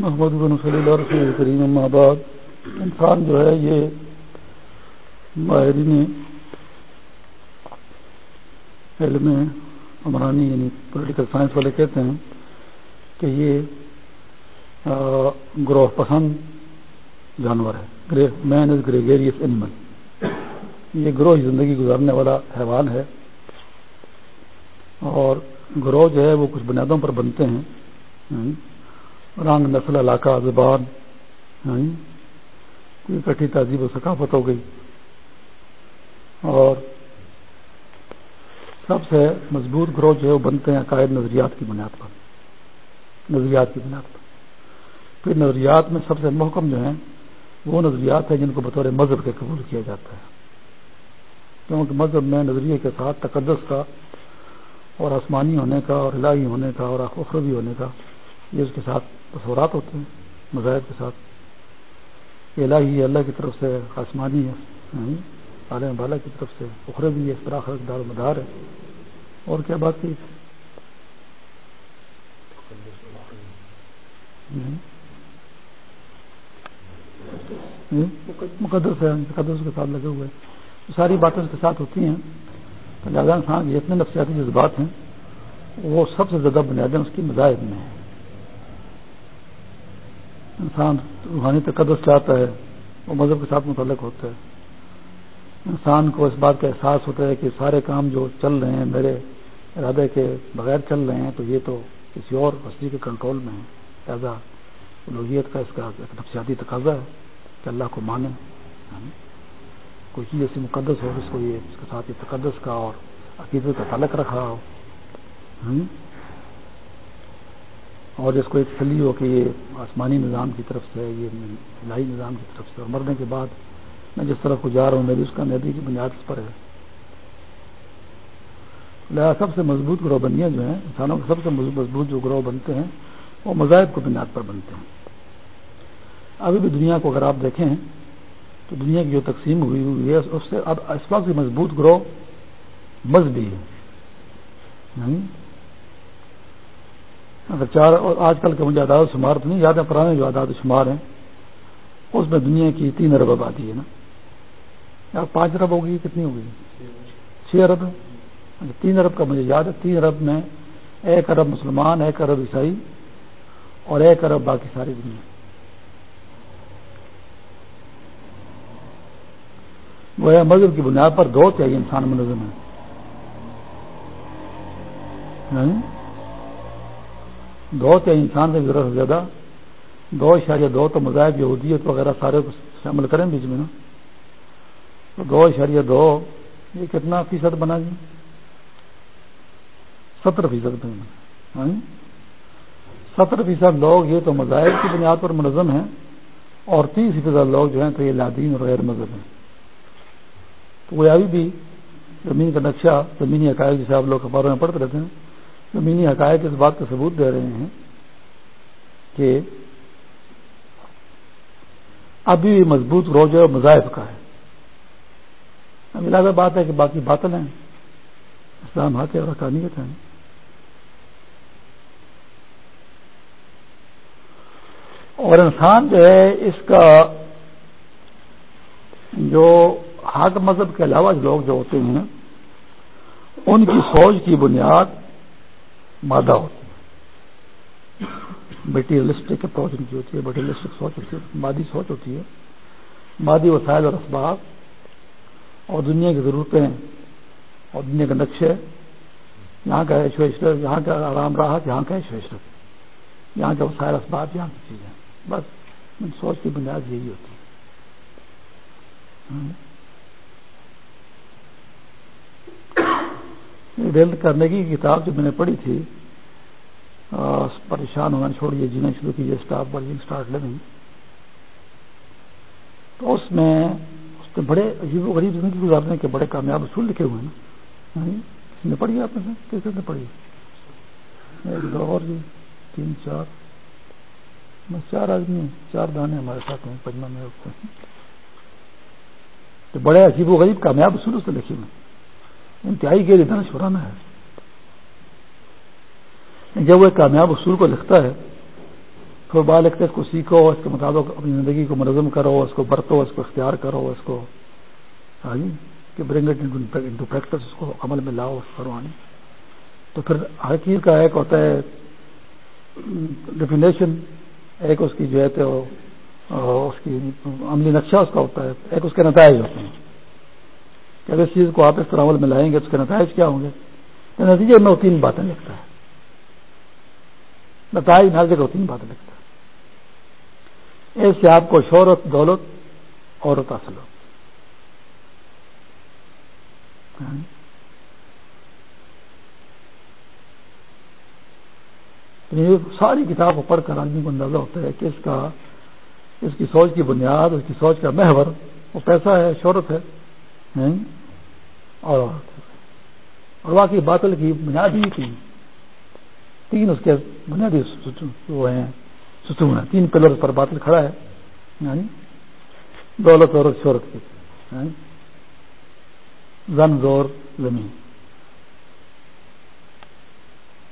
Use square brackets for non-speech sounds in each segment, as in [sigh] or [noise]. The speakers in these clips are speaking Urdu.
محمد بن صلی اللہ رسول کریم آباد انسان جو ہے، یہ ماہرین علم عمرانی یعنی پولیٹیکل سائنس والے کہتے ہیں کہ یہ گروہ پسند جانور ہے۔ مین از گریگیریس اینیمل یہ گروہ زندگی گزارنے والا حیوان ہے۔ اور گروہ جو ہے، وہ کچھ بنیادوں پر بنتے ہیں۔ رنگ نسل علاقہ زبان ہاں، اکٹھی تہذیب و ثقافت ہو گئی۔ اور سب سے مضبوط گروہ جو ہے وہ بنتے ہیں عقائد نظریات کی بنیاد پر۔ نظریات کی بنیاد پر۔ پھر نظریات میں سب سے محکم جو ہیں، وہ نظریات ہیں جن کو بطور مذہب کے قبول کیا جاتا ہے۔ کیونکہ مذہب میں نظریے کے ساتھ تقدس کا اور آسمانی ہونے کا اور الہی ہونے کا اور اخروی ہونے کا یہ اس کے ساتھ تصورات ہوتے ہیں مذاہب کے ساتھ۔ الہی اللہ کی طرف سے آسمانی ہے یعنی عالم بالا کی طرف سے اخروی ہے، اس طرح دار مدار ہے۔ اور کیا بات کی یعنی؟ یعنی مقدس ہے، مقدس کے ساتھ لگے ہوئے۔ ساری باتیں اس کے ساتھ ہوتی ہیں۔ تو لہٰذا انسان جتنے نفسیاتی جذبات ہیں، وہ سب سے زیادہ بنیادیں اس کی مذاہب میں ہیں۔ انسان روحانی تقدس چاہتا ہے، وہ مذہب کے ساتھ متعلق ہوتا ہے۔ انسان کو اس بات کا احساس ہوتا ہے کہ سارے کام جو چل رہے ہیں، میرے ارادے کے بغیر چل رہے ہیں، تو یہ تو کسی اور ہستی کے کنٹرول میں ہے۔ لہٰذا لوہیت کا اس کا ایک نفسیاتی تقاضا ہے کہ اللہ کو مانے یعنی کوئی چیز ایسی مقدس ہو جس کو یہ اس کے ساتھ یہ تقدس کا اور عقیدت کا تعلق رکھا ہو۔ اور جس کو ایک تسلی ہو کہ یہ آسمانی نظام کی طرف سے، یہ الہی نظام کی طرف سے اور مرنے کے بعد میں جس طرح کو جا رہا ہوں، میری اس کا میری کی بنیاد اس پر ہے۔ لہٰذا سب سے مضبوط گروہ بندیاں جو ہیں، انسانوں کے سب سے مضبوط جو گروہ بنتے ہیں، وہ مذاہب کو بنیاد پر بنتے ہیں۔ ابھی بھی دنیا کو اگر آپ دیکھیں، تو دنیا کی جو تقسیم ہوئی ہوئی ہے، اس سے اب اس وقت مضبوط گروہ مذہبی ہے اگر چار اور آج کل کے مجھے عدالت شمار تو نہیں، یاد ہے پرانے جو عدالت شمار ہیں، اس میں دنیا کی تین ارب آبادی ہے نا۔ یا پانچ ارب ہوگی، کتنی ہوگی؟ چھ ارب اچھا، تین ارب کا مجھے یاد ہے۔ تین ارب میں ایک ارب مسلمان، ایک ارب عیسائی اور ایک ارب باقی ساری دنیا۔ وہ مذہب کی بنیاد پر دو چاہیے انسان منظم ہے دو چاہیے انسان سے ضرورت زیادہ، دو اشاریہ دو تو مذاہب یہودیت وغیرہ سارے کو شامل کریں بیچ میں نا۔ تو دو اشاریہ دو، یہ کتنا فیصد بنا جی؟ ستر فیصد ہاں؟ جی؟ ستر فیصد لوگ یہ تو مذاہب کی بنیاد پر منظم ہیں، اور تیس فیصد لوگ جو ہیں تو یہ لادین اور غیر مذہب ہیں۔ تو وہ ابھی بھی زمین کا نقشہ، زمینی عقائد جسے آپ لوگ اخباروں میں پڑھتے رہتے ہیں زمینی حقائق اس بات کا ثبوت دے رہے ہیں کہ ابھی بھی مضبوط روز مذاہب کا ہے۔ اب علاوہ بات ہے کہ باقی باطل ہیں۔ اسلام حق اور حقانیت ہیں۔ اور انسان جو ہے اس کا جو حق مذہب کے علاوہ لوگ جو ہوتے ہیں، ان کی سوچ کی بنیاد مادہ ہوتی ہے۔ مٹیریلسٹک اپروچ ان کی ہوتی ہے مٹیریلسٹک سوچ ہوتی ہے، مادی سوچ ہوتی ہے۔ مادی وسائل اور اسباب اور دنیا کی ضرورتیں اور دنیا کے نقشے یہاں کا عشو عشرت یہاں کا آرام راحت یہاں کا عشو عشرت یہاں کا وسائل، اسباب، یہاں کی چیزیں۔ بس، سوچ کی بنیاد یہی ہوتی ہے۔ ہاں۔ ریل کرنے کی کتاب جو میں نے پڑھی تھی پریشان ہونا چھوڑیے جینا شروع کیجیے اسٹاف ورکنگ اسٹارٹ لیونگ تو اس میں اس کے بڑے عجیب و غریب زندگی گزارنے کے بڑے کامیاب اصول لکھے ہوئے ہیں نا۔ یعنی کس نے پڑھی آپ نے کیسے نے پڑھی ایک دو اور جی تین، چار۔ بس چار آدمی چار دانے ہمارے ساتھ ہیں پجما میں تو بڑے عجیب و غریب کامیاب اصول اس سے لکھے ہوئے ہیں۔ انتہائی گیری دن شورانا ہے۔ جب وہ کامیاب اصول کو لکھتا ہے، پھر بال لکھتے اس کو سیکھو، اس کے مطابق اپنی زندگی کو منظم کرو، اس کو برتو، اس کو اختیار کرو، اس کو ہاں کہ برنگ انٹو پریکٹس اس کو عمل میں لاؤ کرو آنے تو پھر حقیق کا ایک ہوتا ہے ڈیفینیشن ایک اس کی جو ہے تو اس کی عملی نقشہ اس کا ہوتا ہے، ایک اس کے نتائج ہوتے ہیں۔ کہ اگر اس چیز کو آپ اس طرح عمل میں لائیں گے اس کے نتائج کیا ہوں گے؟ تو نتیجے میں وہ تین باتیں لکھتا ہے۔ نتائج ہر جگہ تین باتیں لکھتا ہے۔ اس سے آپ کو شہرت، دولت عورت حاصل ہو۔ ہاں جی۔ یعنی ساری کتاب کو پڑھ کر آدمی کو اندازہ ہوتا ہے کہ اس کا، اس کی سوچ کی بنیاد، اس کی سوچ کا محور وہ پیسہ ہے، شہرت ہے۔ ہاں جی۔ اور اور باقی باطل کی بنیادی تین۔ تین اس کے بنیادی وہ ہیں ستون ہیں۔ تین پلر پر باطل کھڑا ہے یعنی دولت اور شہرت کی یعنی زن، زور، زمین۔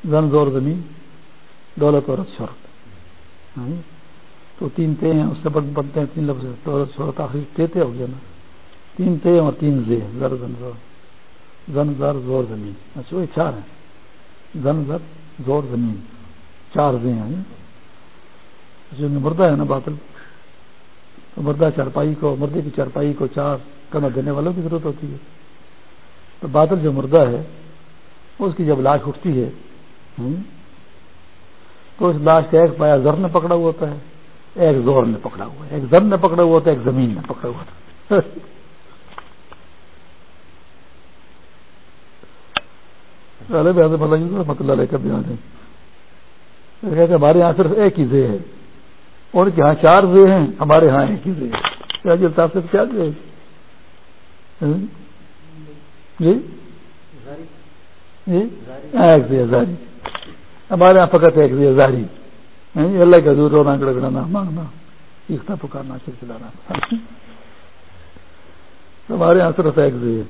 زن، زور، زمین، دولت اور شہرت یعنی تو تین تے ہیں۔ اس سے بنتے ہیں تین لفظ۔ دولت، شہرت آخری تے تے ہو گیا نا۔ تین تے اور تین زے، زر، زن، زور۔ زن زر زور زمین. اچھا وہ چار ہیں. زن زر زور زمین. چار زے ہیں. اچھا، جو مردہ ہے نا باطل، تو مردہ چارپائی کو، مردے کی چارپائی کو چار کنا دینے والوں کی ضرورت ہوتی ہے. تو بادل جو مردہ ہے اس کی جب لاش اٹھتی ہے تو اس لاش کا ایک پایا زر نے پکڑا ہوا ہوتا ہے، ایک زور نے پکڑا ہوا ہے، ایک زر نے پکڑا ہوا ہوتا ہے، ایک زمین نے پکڑا ہوا [laughs] غالب حضرت ملنگ تھا مطلب لے کر بیان ہے۔ کہتے ہمارے یہاں صرف ایک ہی زے ہے۔ اور کے یہاں چار زے ہیں، ہمارے یہاں ایک ہی زے ہے۔ کیا جی زے جی؟ جی؟ ایک زے ہزاری ہمارے یہاں فقط ایک زے ہزاری اللہ کا دور رونا گڑگڑانا مانگنا چیخنا پکارنا چلانا ہمارے یہاں صرف ایک زے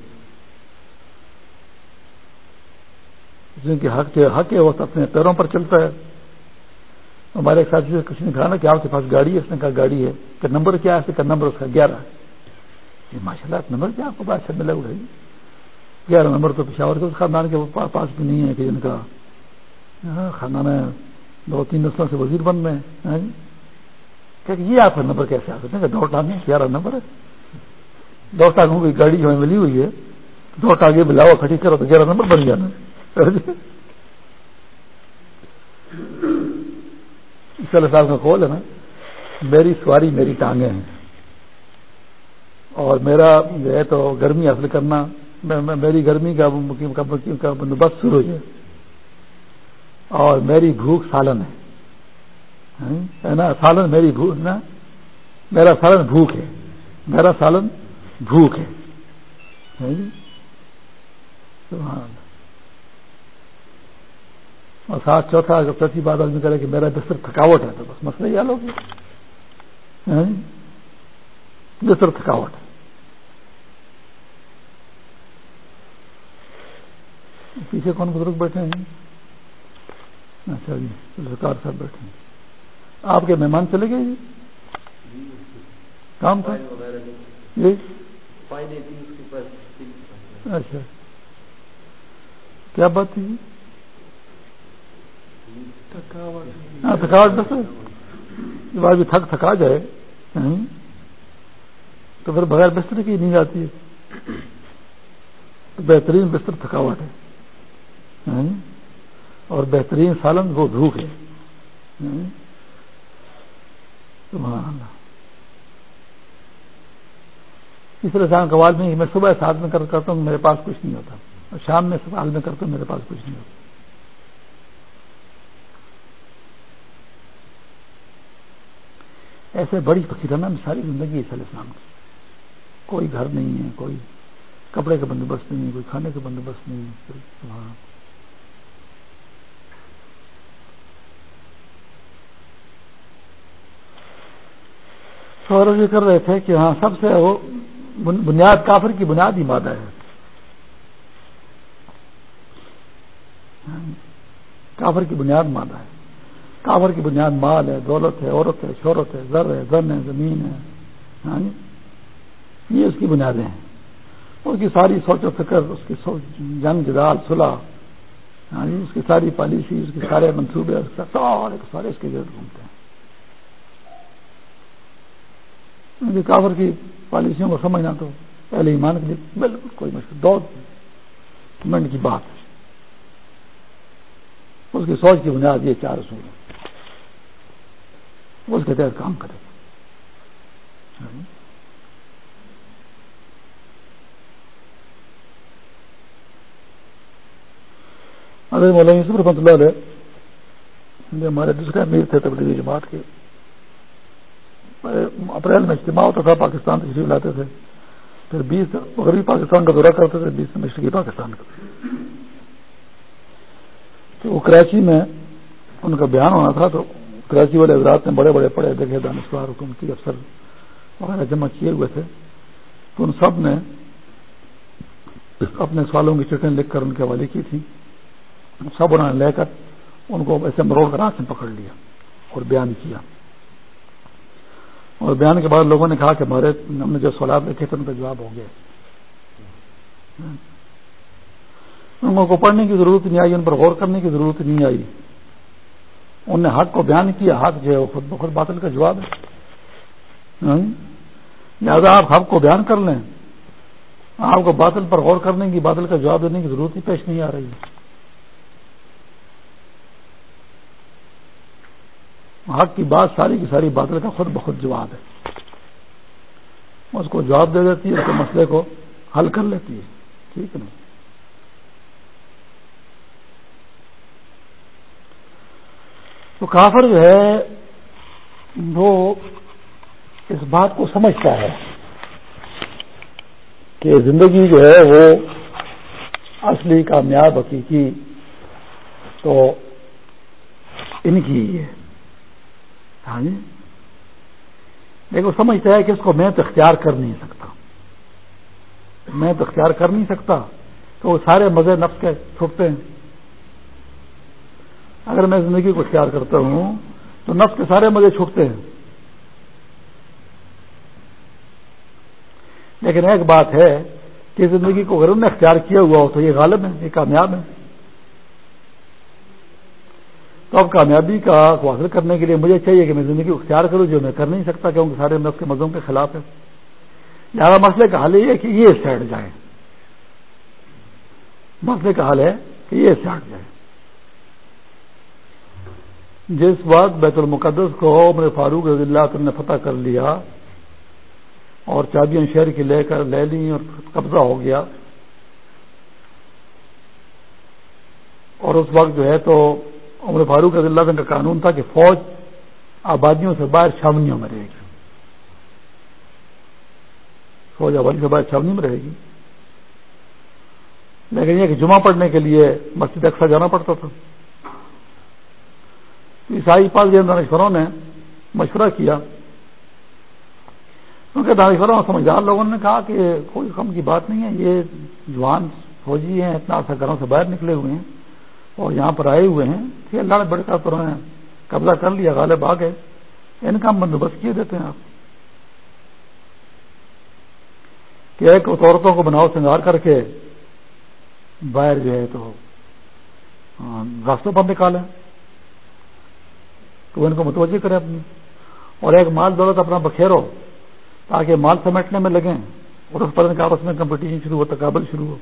جن کے حق کے حق ہے وہ اپنے پیروں پر چلتا ہے۔ ہمارے ایک ساتھی سے کسی نے کہا نا کہ آپ کے پاس گاڑی ہے، اس نے کہا گاڑی ہے۔ کہ نمبر کیا ہے؟ اس کا نمبر اس کا گیارہ۔ جی، ہے ماشاء اللہ نمبر کیا آپ کو بات ملا ہوا جی؟ گیارہ نمبر تو پشاور کے خاندان کے پاس بھی نہیں ہے کہ جن کا خاندان ہے، دو تین نسلوں سے وزیر بن رہے ہیں جی۔ کہ یہ آپ کا نمبر کیسے آ سکتے ہیں دو ٹانگیں، گیارہ نمبر ہے۔ دو ٹانگوں کی گاڑی جو ملی ہوئی ہے۔ دو ٹانگیں ملاؤ کھڑی کرو تو گیارہ نمبر بن جانا صاحب کا کال ہے نا، میری سواری میری ٹانگیں ہیں۔ اور میرا جو ہے تو گرمی حاصل کرنا میری گرمی کا بندوبست شروع ہے اور میری بھوک سالن ہاں، ہے۔ نا، سالن میری بھوک، نا، میرا سالن بھوک ہے۔ میرا سالن بھوک ہے۔ ہاں جی؟ اور ساتھ چوتھا اگر چوتھی بات آدمی کرے کہ میرا بستر تھکاوٹ ہے تو بس مسئلہ ہی حل ہوگا بستر تھکاوٹ ہے۔ پیچھے کون بزرگ بیٹھے ہیں؟ اچھا جی سرکار صاحب بیٹھے ہیں۔ آپ کے مہمان چلے گئے جی؟ کام تھا؟ جی؟ اچھا۔ کیا بات تھی جی؟ ہاں تھکاوٹ بس جب آدمی تھک تھکا جائے یعنی تو پھر بغیر بستر کی نیند آتی ہے۔ تو بہترین بستر تھکاوٹ ہے یعنی اور بہترین سالن وہ دھوپ ہے یعنی اس طرح شام کبال میں میں صبح ساتھ میں کرتا ہوں، میرے پاس کچھ نہیں ہوتا۔ اور شام میں سوال میں کرتا ہوں، میرے پاس کچھ نہیں ہوتا۔ ایسے بڑی فقیرانہ میں ساری زندگی ہے اسلام کی۔ کوئی گھر نہیں ہے، کوئی کپڑے کا بندوبست نہیں ہے، کوئی کھانے کا بندوبست نہیں ہے وہاں یہ کر رہے تھے کہ ہاں سب سے وہ بنیاد کافر کی بنیاد ہی مادہ ہے۔ ہاں، کافر کی بنیاد مادہ ہے۔ کافر کی بنیاد مال ہے، دولت ہے، عورت ہے، شہرت ہے، زر ہے، زن ہے، زمین ہے یعنی یہ اس کی بنیادیں ہیں۔ اس کی ساری سوچ و فکر، اس کی جنگ، جدال صلاح یعنی اس کی ساری پالیسی، اس کے سارے منصوبے، اس کا سارے سارے اس کے گرد گھومتے ہیں۔ کافر کی پالیسیوں کو سمجھنا تو پہلے ایمان کے لیے بالکل کوئی مشکل دو منٹ کی بات ہے۔ اس کی سوچ کی بنیاد یہ چار اصول ہیں۔ اس کے تحت کام کرے۔ حضرت مولانا یوسف رحمۃ اللہ علیہ ہمارے دوسرے امیر تھے تبلیغی جماعت کے۔ اپریل میں اجتماع ہوتا تھا، پاکستان تشریف لاتے تھے۔ پھر بیس مغربی پاکستان کا دورہ کرتے تھے، بیس مشرقی پاکستان کا۔ تو وہ کراچی میں ان کا بیان ہونا تھا تو کراچی والے حضرات نے بڑے بڑے پڑھے دیکھے دانشوار حکومتی افسر وغیرہ جمع کیے ہوئے تھے۔ تو ان سب نے اپنے سوالوں کی چٹیں لکھ کر ان کے حوالے کی تھی سب انہوں نے لے کر ان کو ایسے مروڑ کر ہاتھ میں پکڑ لیا اور بیان کیا۔ اور بیان کے بعد لوگوں نے کہا کہ ہمارے ہم نے جو سوالات لکھے تھے ان کا جواب ہو گیا۔ ہاں۔ ان کو پڑھنے کی ضرورت نہیں آئی، ان پر غور کرنے کی ضرورت نہیں آئی۔ انہوں نے حق کو بیان کیا، حق جو ہے وہ خود بخود باطل کا جواب ہے۔ ہاں؟ لہٰذا آپ حق کو بیان کر لیں۔ آپ کو باطل پر غور کرنے کی، باطل کا جواب دینے کی ضرورت ہی پیش نہیں آ رہی۔ ہے حق کی بات ساری کی ساری بادل کا خود بخود جواب ہے۔ اس کو جواب دے دیتی ہے، اس کے مسئلے کو حل کر لیتی ہے۔ ٹھیک ہے نا؟ تو کافر جو ہے، وہ اس بات کو سمجھتا ہے کہ زندگی جو ہے، وہ اصلی کامیاب حقیقی تو ان کی ہی ہے۔ ہاں جی؟ لیکن سمجھتا ہے کہ اس کو میں تو اختیار کر نہیں سکتا۔ میں تو اختیار کر نہیں سکتا۔ تو وہ سارے مزے نفس کے چھوٹتے ہیں۔ اگر میں زندگی کو اختیار کرتا ہوں تو نفس کے سارے مزے چھوٹتے ہیں۔ لیکن ایک بات ہے کہ زندگی کو اگر انہوں نے اختیار کیا ہوا ہو تو یہ غالب ہے، یہ کامیاب ہے۔ تو اب کامیابی کا حاصل کرنے کے لیے مجھے چاہیے کہ میں زندگی کو اختیار کروں، جو میں کر نہیں سکتا کیونکہ سارے نفس کے مزوں کے خلاف ہے۔ لہٰذا مسئلے کا حل یہ ہے کہ یہ سائڈ جائے۔ مسئلے کا حل ہے کہ یہ سائڈ جائے۔ جس وقت بیت المقدس کو عمر فاروق رضی اللہ نے فتح کر لیا اور چابیاں شہر کی لے کر لے لی اور قبضہ ہو گیا اور اس وقت جو ہے تو عمر فاروق رضی اللہ کا قانون تھا کہ فوج آبادیوں سے باہر چھاونیوں میں رہے گی۔ فوج آبادی سے باہر چھاونی میں رہے گی۔ لیکن یہ کہ جمعہ پڑھنے کے لیے مسجد اکثر جانا پڑتا تھا۔ عیسائی پال جن جی دانشوروں نے مشورہ کیا۔ کیونکہ دانشوروں، سمجھدار لوگوں نے کہا کہ کوئی کم کی بات نہیں ہے، یہ جوان فوجی ہیں، اتنا سا گھروں سے باہر نکلے ہوئے ہیں اور یہاں پر آئے ہوئے ہیں۔ کہ اللہ نے بڑھ کر پر قبضہ کر لیا، غالب آ گئے۔ ان کا ہم بندوبست کیے دیتے ہیں آپ۔ کہ ایک عورتوں کو بناؤ، سنگار کر کے باہر جو ہے تو راستوں پر نکالیں۔ تو ان کو متوجہ کریں اپنی۔ اور ایک مال دولت اپنا بکھیرو تاکہ مال سمیٹنے میں لگیں اور اس پر ان کا آپس میں کمپٹیشن شروع ہو، تقابل شروع ہو۔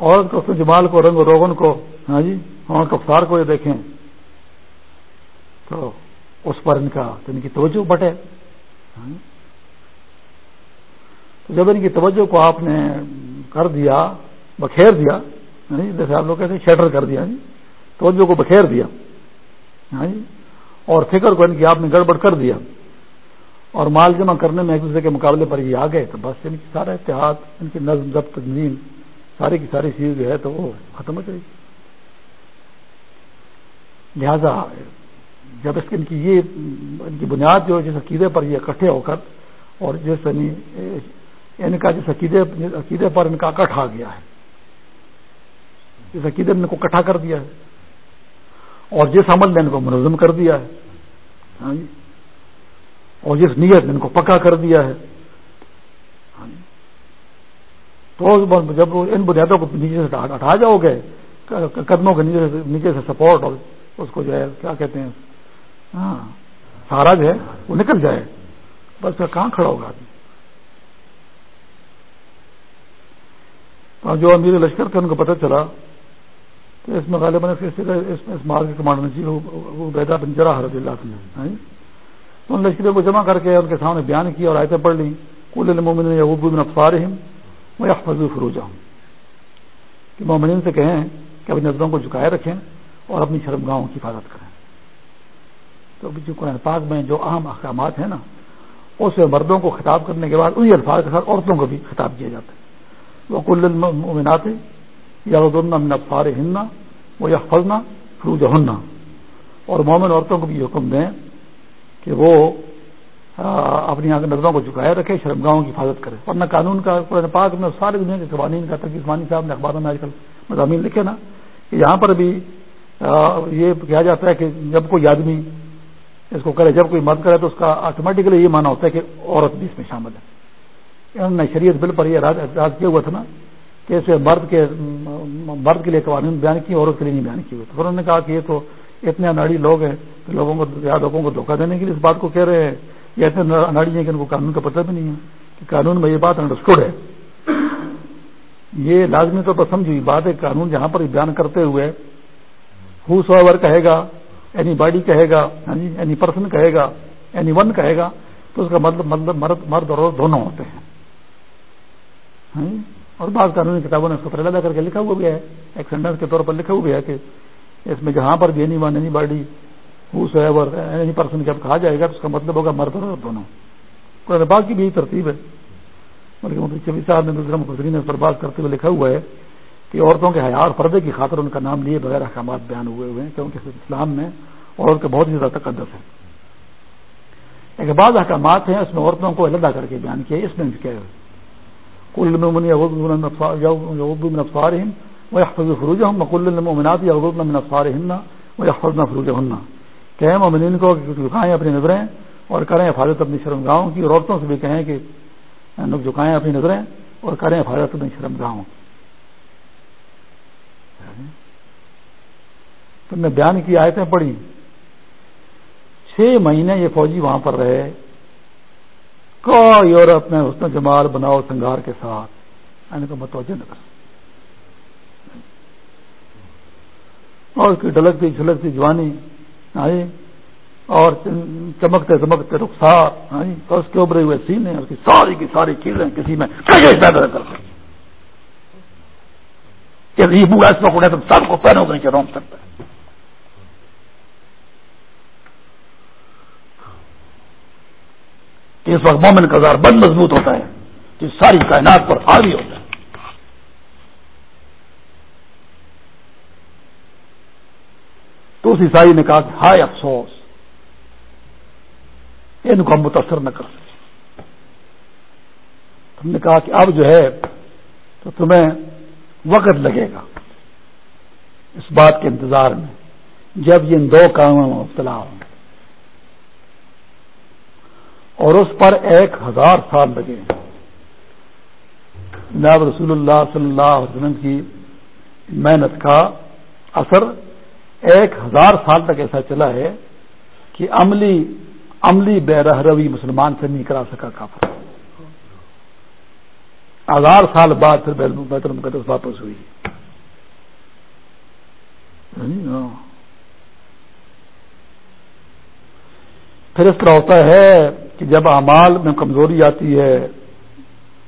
عورت کو جمال کو، رنگ و روغن کو ہاں جی اور کفار کو یہ دیکھیں تو اس پر ان کا ان کی توجہ بٹے ہاں جی۔ تو جب ان کی توجہ کو آپ نے کر دیا، بکھیر دیا یعنی جیسے آپ لوگ کہتے ہیں شیٹر کر دیا ہاں جی توجہ کو بکھیر دیا۔ ہاں جی؟ اور فکر کو ان کی آپ نے گڑبڑ کر دیا۔ اور مال جمع کرنے میں ایک دوسرے کے مقابلے پر یہ آ گئے تو بس ان کی سارا اتحاد، ان کی نظم، ضبط، تنظیم، ساری کی ساری چیز جو ہے تو وہ ختم ہو جائے گی۔ لہذا جب اس کی یہ، ان کی بنیاد جو جس عقیدے پر یہ اکٹھے ہو کر اور جس یعنی ان کا جس عقیدے عقیدے پر ان کا اکٹھ آ گیا ہے، جس عقیدے نے ان کو اکٹھا کر دیا ہے۔ اور جس عمل نے ان کو منظم کر دیا ہے ہاں جی، اور جس نیت نے ان کو پکا کر دیا ہے ہاں جی۔ تو جب ان بنیادوں کو نیچے سے ہٹا جاؤ گے، قدموں کے نیچے نیچے سے سپورٹ اور اس کو جو ہے، کیا کہتے ہیں ہاں سہارا جو ہے، وہ نکل جائے۔ بس پھر کہاں کھڑا ہوگا آدمی؟ جو امیر لشکر تھے، ان کو پتہ چلا تو اس میں غالباً اس مار کے کمانڈر جی وہ بیدا بن جرا رضی اللہ نے ہاں جی؟ تو ان لشکریوں کو جمع کر کے ان کے سامنے بیان کیا اور آیتیں پڑھ لی کل المومن یعوب بن افسار میں فضو فروجہ ہوں کہ مومنین سے کہیں کہ اپنی نظروں کو جھکائے رکھیں اور اپنی شرم گاہوں کی حفاظت کریں۔ تو جو قرآن پاک میں جو اہم احکامات ہیں نا، اس مردوں کو خطاب کرنے کے بعد انہیں الفاظ کے ساتھ عورتوں کو بھی خطاب کیا جاتا ہے وہ کل المنات یا من افسار ہننا وہ یا فضنا فروج ہننا اور مومن عورتوں کو بھی حکم دیں کہ وہ اپنی نظروں کو جھکائے رکھے، شرمگاہوں کی حفاظت کرے۔ ورنہ قانون کا، قرآن پاک میں سارے دنیا کے قوانین کا ترکیسمانی صاحب نے اخباروں میں آج کل مضامین لکھے نا، کہ یہاں پر بھی یہ کہا جاتا ہے کہ جب کوئی آدمی اس کو کرے، جب کوئی مرد کرے تو اس کا آٹومیٹکلی یہ مانا ہوتا ہے کہ عورت بھی اس میں شامل ہے۔ یعنی انہوں نے شریعت بل پر یہ اعتراض کیا ہوا تھا نا کہ اسے مرد کے مرد کے لیے قوانین بیان کی عورت کے لیے نہیں بیان کیے ہوئے تو انہوں نے کہا کہ یہ تو اتنے اناڑی لوگ ہیں کہ لوگوں کو لوگوں کو دھوکہ دینے کے لیے اس بات کو کہہ رہے ہیں۔ یہ اتنے اناڑی ہیں کہ ان کو قانون کا پتہ بھی نہیں ہے کہ قانون میں یہ بات انڈرسٹوڈ ہے۔ یہ لازمی طور پر سمجھی بات ہے، قانون جہاں پر بیان کرتے ہوئے ہو سو کہے گا اینی باڈی کہے گا ہاں جی اینی پرسن کہے گا اینی ون کہے گا، تو اس کا مطلب مطلب مرد مرد اور دونوں ہوتے ہیں۔ ہاں جی؟ اور بعض قانونی کتابوں نے اس کو پہلے کر کے لکھا ہوا بھی ہے، ایک سینٹینس کے طور پر لکھا ہوا بھی ہے کہ اس میں جہاں پر بھی anyone anybody so ever any any پرسن جب کہا جائے گا تو اس کا مطلب ہوگا مرد اور دونوں۔ قرآن باغ کی بھی ترتیب ہے۔ بلکہ مفتی چبی صاحب نے دوسرے مفسرین نے اس پر بات کرتے ہوئے لکھا ہوا ہے کہ عورتوں کے حیات پردے کی خاطر ان کا نام لیے بغیر احکامات بیان ہوئے ہوئے ہیں، کیونکہ اسلام میں عورت کا بہت ہی زیادہ تقدس ہے۔ ایک بعض احکامات ہیں، اس میں عورتوں کو علیحدہ کر کے بیان کیا اس میں کیا کل من افسارہم ويحفظ فروجهم وكل المؤمنات يغضضن من افسارهن ويحفظن فروجهن۔ کہ مومنین کو جھکائیں اپنی نظریں اور کریں حفاظت اپنی شرمگاہوں کی اور عورتوں سے بھی کہیں کہ جھکائیں اپنی نظریں اور کریں حفاظت اپنی شرمگاہوں۔ کی تم نے بیان کی آیتیں پڑھی۔ چھ مہینے یہ فوجی وہاں پر رہے۔ کوئی عورت میں حسن جمال بناؤ سنگار کے ساتھ۔ یعنی کو متوجہ نہ کر اور اس کی ڈلکتی جھلکتی جوانی، آئی، اور چمکتے چمکتے رخسار، آئی، اور اس کے ابھرے ہوئے سینے، اس کی ساری کی ساری چیزیں کسی میں پیدا کر کہ یہ بوڑھا اس وقت تم سب کو پہنو گے روم سکتا ہے کہ اس وقت مومن کا زار بند مضبوط ہوتا ہے کہ ساری کائنات پر حاوی ہوتا ہے۔ تو اس عیسائی نے کہا کہ ہائے افسوس ان کو ہم متاثر نہ کر سکے ہم نے کہا کہ اب جو ہے تو تمہیں وقت لگے گا اس بات کے انتظار میں، جب یہ ان دو کاموں میں مبتلا ہوں اور اس پر ایک ہزار سال لگے۔ جناب رسول اللہ صلی اللہ علیہ وسلم کی محنت کا اثر ایک ہزار سال تک ایسا چلا ہے کہ عملی عملی بے روی مسلمان سے نہیں کرا سکا کافر۔ ہزار سال بعد پھر بیت المقدس واپس ہوئی۔ یعنی، ہاں۔ پھر اس طرح ہوتا ہے کہ جب امال میں کمزوری آتی ہے،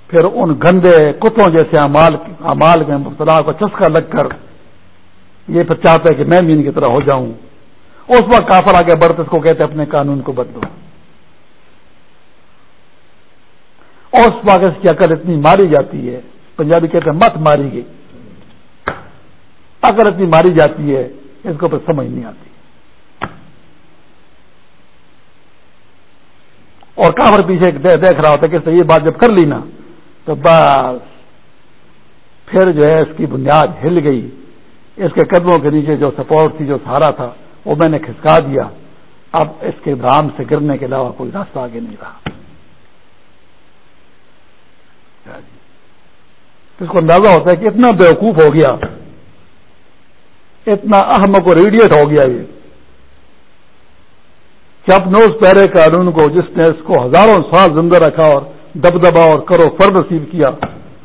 پھر ان گندے کتوں جیسے امال امال میں مبتلا کو چسکا لگ کر یہ پھر چاہتا ہے کہ میں مین کی طرح ہو جاؤں۔ اس وقت کافر آگے بڑھتے، اس کو کہتے اپنے قانون کو بدلو۔ اس وقت اس کی عقل اتنی ماری جاتی ہے، پنجابی کہتے ہیں مت ماری گئی۔ عقل اتنی ماری جاتی ہے، اس کو پھر سمجھ نہیں آتی۔ اور کافر پیچھے دیکھ رہا ہوتا ہے کہ یہ بات جب کر لی نا، تو بس پھر جو ہے اس کی بنیاد ہل گئی۔ اس کے قدموں کے نیچے جو سپورٹ تھی، جو سہارا تھا، وہ میں نے کھسکا دیا۔ اب اس کے دام سے گرنے کے علاوہ کوئی راستہ آگے نہیں رہا۔ اس کو اندازہ ہوتا ہے کہ اتنا بیوقوف ہو گیا۔ اتنا احمد و ریڈیٹ ہو گیا یہ۔ کہ اپنے اس پیرے قانون کو جس نے اس کو ہزاروں سال زندہ رکھا اور دبدبا اور کرو فرد نصیب کیا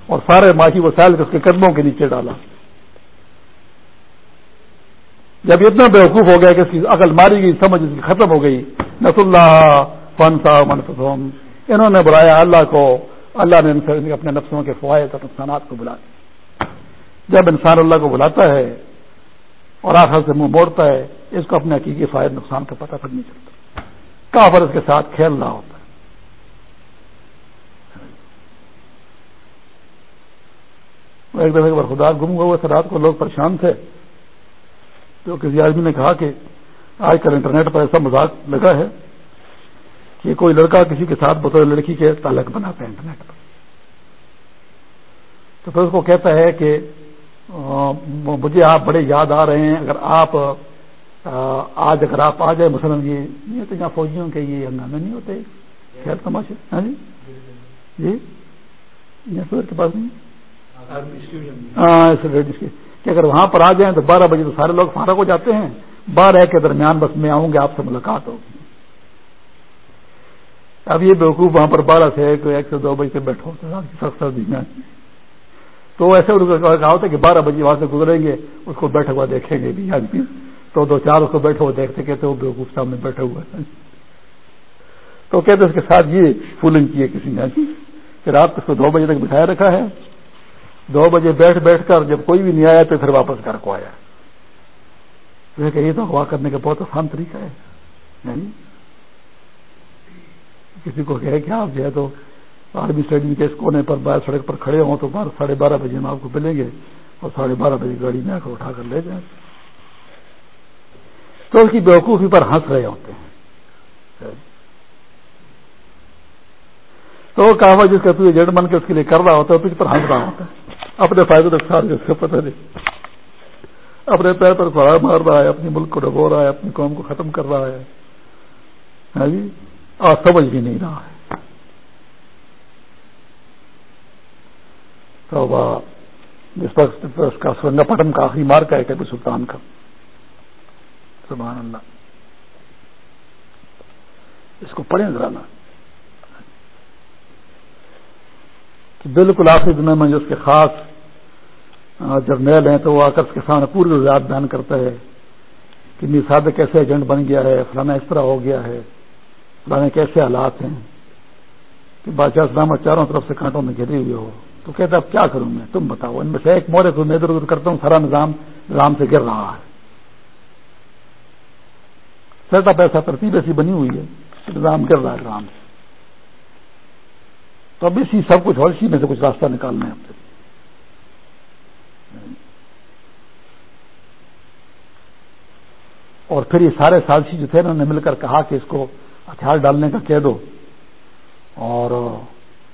اور سارے معاشی وسائل اس کے قدموں کے نیچے ڈالا۔ جب اتنا بیوقوف ہو گیا کہ اس کی عقل ماری گئی، سمجھ اس کی ختم ہو گئی نس اللہ فن صاحب منفسم انہوں نے بلایا اللہ کو، اللہ نے ان سے اپنے نفسوں کے فوائد اور نقصانات کو بلا دیا۔ جب انسان اللہ کو بلاتا ہے اور آخر سے منہ موڑتا ہے، اس کو اپنے حقیقی فائد نقصان کا پتہ پھر نہیں چلتا۔ کافر اس کے ساتھ کھیل رہا ہوتا ہے۔ ایک دفعہ بار خدا گم ہوا تھا، رات کو لوگ پریشان تھے۔ تو کسی آدمی نے کہا کہ آج کل انٹرنیٹ پر ایسا مذاق لگا ہے کہ کوئی لڑکا کسی کے ساتھ بطور لڑکی کے تعلق بناتا ہے انٹرنیٹ پر۔ تو پھر اس کو کہتا ہے کہ مجھے آپ بڑے یاد آ رہے ہیں، اگر آپ آج اگر آپ آ جائیں مثلاً یہ تو یہاں فوجیوں کے یہ ہنگامے نہیں ہوتے، خیر تماشے ہاں جی؟ جی؟ یہاں کے پاس نہیں؟ ہاں کہ اگر وہاں پر آ جائیں تو بارہ بجے تو سارے لوگ فارغ ہو جاتے ہیں۔ بارہ کے درمیان بس میں آؤں گا، آپ سے ملاقات ہوگی۔ اب یہ بیوقوف وہاں پر بارہ سے ایک ایک سے دو بجے سے بیٹھو سخت سردی میں۔ تو ایسے کہا ہوتا ہے کہ بارہ بجے وہاں سے گزریں گے، اس کو بیٹھے ہوا دیکھیں گے بھی آدمی تو دو چار اس کو بیٹھے ہوئے دیکھتے کہتے وہ بیوقوف سامنے بیٹھے ہوئے تو کہتے اس کے ساتھ یہ فولنگ کی ہے کسی نے جی، کہ رات اس کو دو بجے تک بٹھایا رکھا ہے۔ دو بجے بیٹھ بیٹھ کر جب کوئی بھی نہیں آیا تو پھر واپس گھر کو آیا۔ کہ یہ تو ہوا کرنے کا بہت آسان طریقہ ہے۔ یعنی کسی کو کہ آپ جو ہے تو آرمی اسٹیڈیم کے اس کونے پر باہر سڑک پر کھڑے ہوں تو ساڑھے بارہ بجے ہم آپ کو ملیں گے اور ساڑھے بارہ بجے گاڑی میں آ کر اٹھا کر لے جائیں۔ تو اس کی بیوقوفی پر ہنس رہے ہوتے ہیں۔ تو وہ کہا جس کا تو ایجنٹ بن کے اس کے لیے کر رہا ہوتا ہے پچ پر ہنس رہا ہوتا ہے۔ اپنے فائدے نقصان اس کا پتہ نہیں۔ اپنے پیر پر کھڑا مار رہا ہے اپنے ملک کو ڈبو رہا ہے، اپنی قوم کو ختم کر رہا ہے۔ ہاں جی؟ اور سمجھ بھی نہیں رہا ہے۔ تو جس پر اس کا سرنگا پٹن کا آخری مار کا ہے کبھی سلطان کا۔ سبحان اللہ۔ اس کو پڑھیں ذرا نا۔ بالکل آخری دنوں میں جو اس کے خاص جرنیل ہیں تو وہ آ کر اس کے سامنے پوری روزات بیان کرتا ہے کہ نصاد کیسے ایجنٹ بن گیا ہے، فلانا اس طرح ہو گیا ہے، فلانے کیسے حالات ہیں۔ کہ بادشاہ سلامت چاروں طرف سے کانٹوں میں گھرے ہوئے ہو۔ تو کہتا اب کیا کروں میں؟ تم بتاؤ، ان میں سے ایک مورے کو میں ادھر ادھر کرتا ہوں، سارا نظام نظام سے گر رہا ہے۔ سیٹا پیسہ ترتیب ایسی بنی ہوئی ہے نظام گر رہا ہے۔ نظام سے تو اب اسی سب کچھ اور اسی میں سے کچھ راستہ نکالنا ہے۔ اور پھر یہ سارے سازشی جو تھے انہوں نے مل کر کہا کہ اس کو ہتھیار ڈالنے کا کہہ دو۔ اور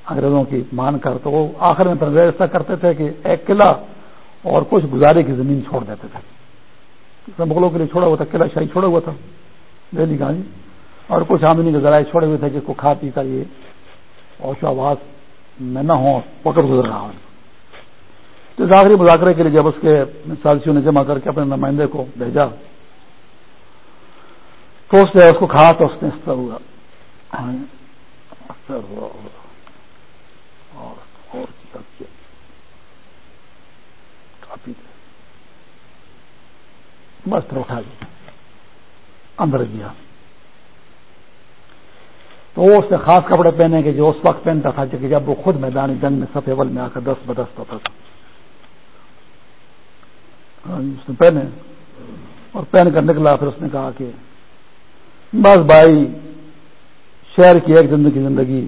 انگریزوں کی مان کر تو وہ آخر میں پھر ایسا کرتے تھے کہ ایک قلعہ اور کچھ گزارے کی زمین چھوڑ دیتے تھے۔ مغلوں کے لیے چھوڑا ہوا تھا قلعہ شاہی چھوڑا ہوا تھا۔ دہلی گاندھی۔ اور کچھ آمدنی کے ذرائع چھوڑے ہوئے تھے جس کو کھا پی کر یہ اوشو آواز میں نہ ہوں پکڑ گزر رہا ہوں۔ تو آخری مذاکرے کے لیے جب اس کے سازشیوں نے جمع کر کے اپنے نمائندے کو بھیجا، تو اس نے اس کو کھا تو اس نے استر ہوا۔ بس اٹھا دیا اندر گیا۔ تو وہ اس نے خاص کپڑے پہنے کے جو اس وقت پہنتا تھا کہ جب وہ خود میدانی جنگ میں سفید میں آ کر دست بدست ہوتا تھا۔ ہاں جی، اس نے پہنے۔ اور پہن کر نکلا، پھر اس نے کہا کہ بس بھائی، شہر کی ایک زندگی زندگی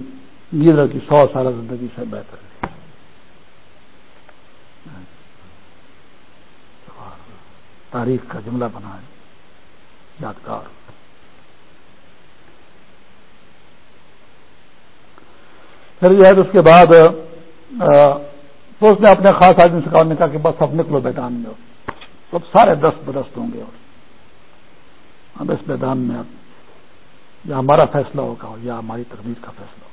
لیڈر کی سو سالہ زندگی سے بہتر ہے۔ تاریخ کا جملہ بنا ہے۔ یادگار۔ پھر جو ہے اس کے بعد تو اس نے اپنے خاص آدمی سے کہا نے کہا کہ بس اب نکلو بیٹان میں۔ اب سارے دست بدست ہوں گے۔ اور ہم اس میدان میں یا ہمارا فیصلہ ہوگا یا ہماری تقدیر کا فیصلہ ہوگا۔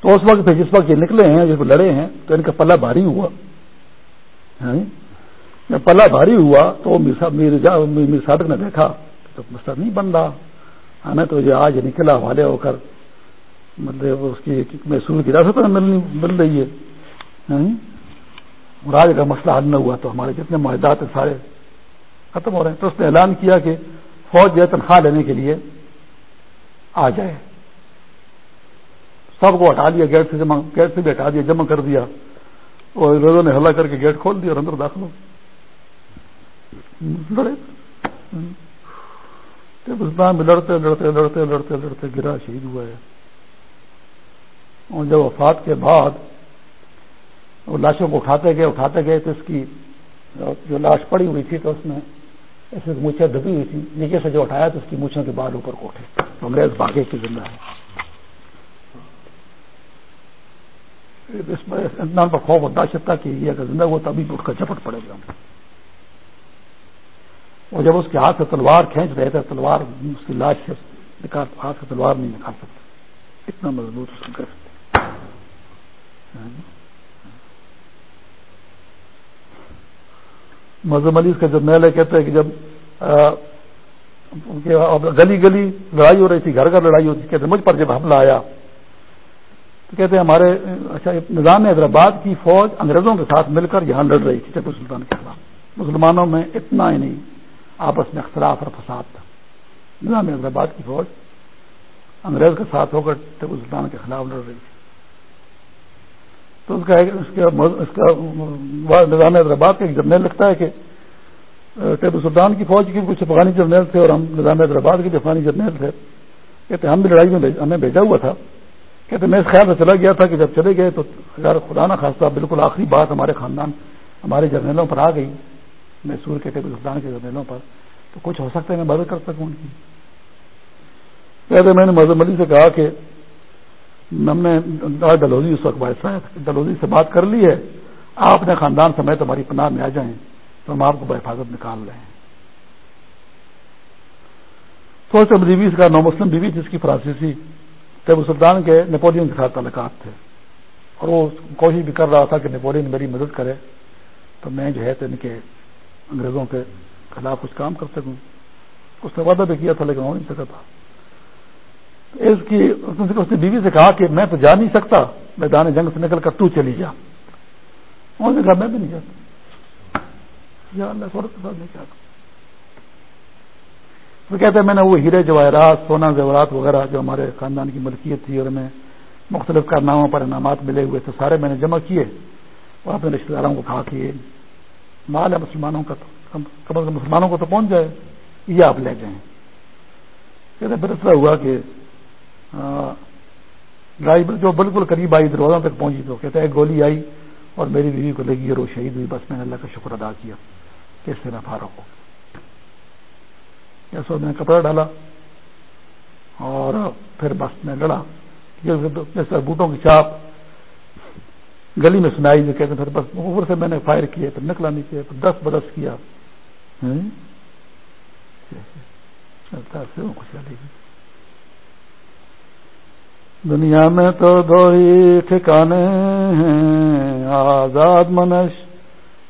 تو اس وقت جس وقت یہ نکلے ہیں، جس کو لڑے ہیں، تو ان کا پلہ بھاری ہوا۔ جب پلہ بھاری ہوا تو میر صادق نے دیکھا تو مسئلہ نہیں بن رہا۔ ہمیں تو یہ آج نکلا والے ہو کر۔ مطلب اس کی محسوس کی راست مل رہی ہے۔ اور آج کا مسئلہ حل نہ ہوا تو ہمارے جتنے معاہدات ہیں سارے ختم ہو رہے ہیں۔ تو اس نے اعلان کیا کہ فوج جو ہے تنخواہ لینے کے لیے آ جائے۔ سب کو ہٹا دیا گیٹ سے جمع گیٹ سے بھی ہٹا دیا، جمع کر دیا۔ اور انگریزوں نے حملہ کر کے گیٹ کھول دیا اور اندر داخل ہو۔ لڑے ہندوستان میں لڑتے لڑتے لڑتے لڑتے لڑتے گرا شہید ہوا ہے۔ اور جب وفات کے بعد وہ لاشوں کو اٹھاتے گئے اٹھاتے گئے تو اس کی جو لاش پڑی ہوئی تھی تو اس میں ایسے مونچھیں دبی ہوئی تھی نیچے سے جو اٹھایا تو اس کی مونچھوں کے بعد اوپر کو اٹھے تو انگریز باغے کی زندہ ہے۔ اس میں اتنا پر خوف اور داشت تھا کہ یہ اگر زندہ ہوا تو ابھی اٹھ کر جپٹ پڑے گا۔ اور جب اس کے ہاتھ سے تلوار کھینچ رہے تھے، تلوار اس کی لاش سے نکال ہاتھ سے تلوار نہیں نکال سکتے۔ اتنا مضبوط اس کا مزم علی کا جب میلے کہتے ہیں کہ جب گلی گلی لڑائی ہو رہی تھی، گھر گھر لڑائی ہوتی کہتے مجھ پر جب حملہ آیا، تو کہتے ہیں، ہمارے اچھا نظام حیدرآباد کی فوج انگریزوں کے ساتھ مل کر یہاں لڑ رہی تھی ٹیپو سلطان کے خلاف۔ مسلمانوں میں اتنا ہی نہیں۔ آپس میں اختلاف اور فساد تھا۔ نظام حیدرآباد کی فوج انگریز کے ساتھ ہو کر ٹیپو سلطان کے خلاف لڑ رہی تھی۔ تو اس کا اس کا نظام حیدرآباد کا ایک جرنیل لکھتا ہے کہ ٹیپو سلطان کی فوج کی کچھ افغانی جرنیل تھے اور ہم نظام حیدرآباد کے افغانی جرنیل تھے، کہتے ہم بھی لڑائی میں ہمیں بھیجا ہوا تھا۔ کہتے میں اس خیال سے چلا گیا تھا کہ جب چلے گئے تو اگر خدا نہ خاصہ بالکل آخری بات ہمارے خاندان، ہمارے جرنیلوں پر آ گئی۔ میسور کے ٹیپو سلطان کے جرنیلوں پر، تو کچھ ہو سکتا ہے میں مدد کر سکوں ان کی۔ میں نے مذہب علی سے کہا کہ ہم نے ڈلوزی اس وقت باعث ڈلوزی سے بات کر لی ہے۔ آپ اپنے خاندان سمیت ہماری پناہ میں آ جائیں تو ہم آپ کو بحفاظت نکال رہے ہیں سوچ بیوی کا نو مسلم بیوی جس کی فرانسیسی ٹیبو سلطان کے نیپولین کے ساتھ تعلقات تھے۔ اور وہ کوشش بھی کر رہا تھا کہ نیپولین میری مدد کرے۔ تو میں جو ہے تو ان کے انگریزوں کے خلاف کچھ کام کر سکوں۔ اس نے وعدہ بھی کیا تھا لیکن ہو نہیں سکا تھا۔ اس کی اس نے بیوی سے کہا کہ میں تو جا نہیں سکتا۔ میدان جنگ سے نکل کر تو چلی جا۔ انہوں نے کہا، میں بھی نہیں جاتا۔ یا اللہ کے ساتھ نہیں چاہتا وہ کہتے ہیں میں نے وہ ہیرے جواہرات، سونا زیورات وغیرہ جو ہمارے خاندان کی ملکیت تھی اور میں مختلف کارناموں پر انعامات ملے ہوئے تھے، سارے میں نے جمع کیے اور اپنے رشتے داروں کو کہا کہ مال ہے مسلمانوں کا تو کم از کم مسلمانوں کو تو پہنچ جائے، یہ آپ لے جائیں کہتے پھر اس طرح ہوا کہ لڑائی جو بالکل قریب آئی، دروازوں تک پہنچی تو کہتے ہیں گولی آئی اور میری بیوی کو لگی اور وہ شہید ہوئی، بس میں نے اللہ کا شکر ادا کیا کہ اس سے میں فارغ ہوں ایسا میں نے کپڑا ڈالا اور پھر بس میں لڑا۔ بوٹوں کی چاپ گلی میں سنائی جو کہتے پھر بس اوپر سے میں نے فائر کیے پھر نکلا نہیں پھر دس برس کیا۔ خوشحالی دنیا میں تو دو ہی ٹھکانے ہیں، آزاد منش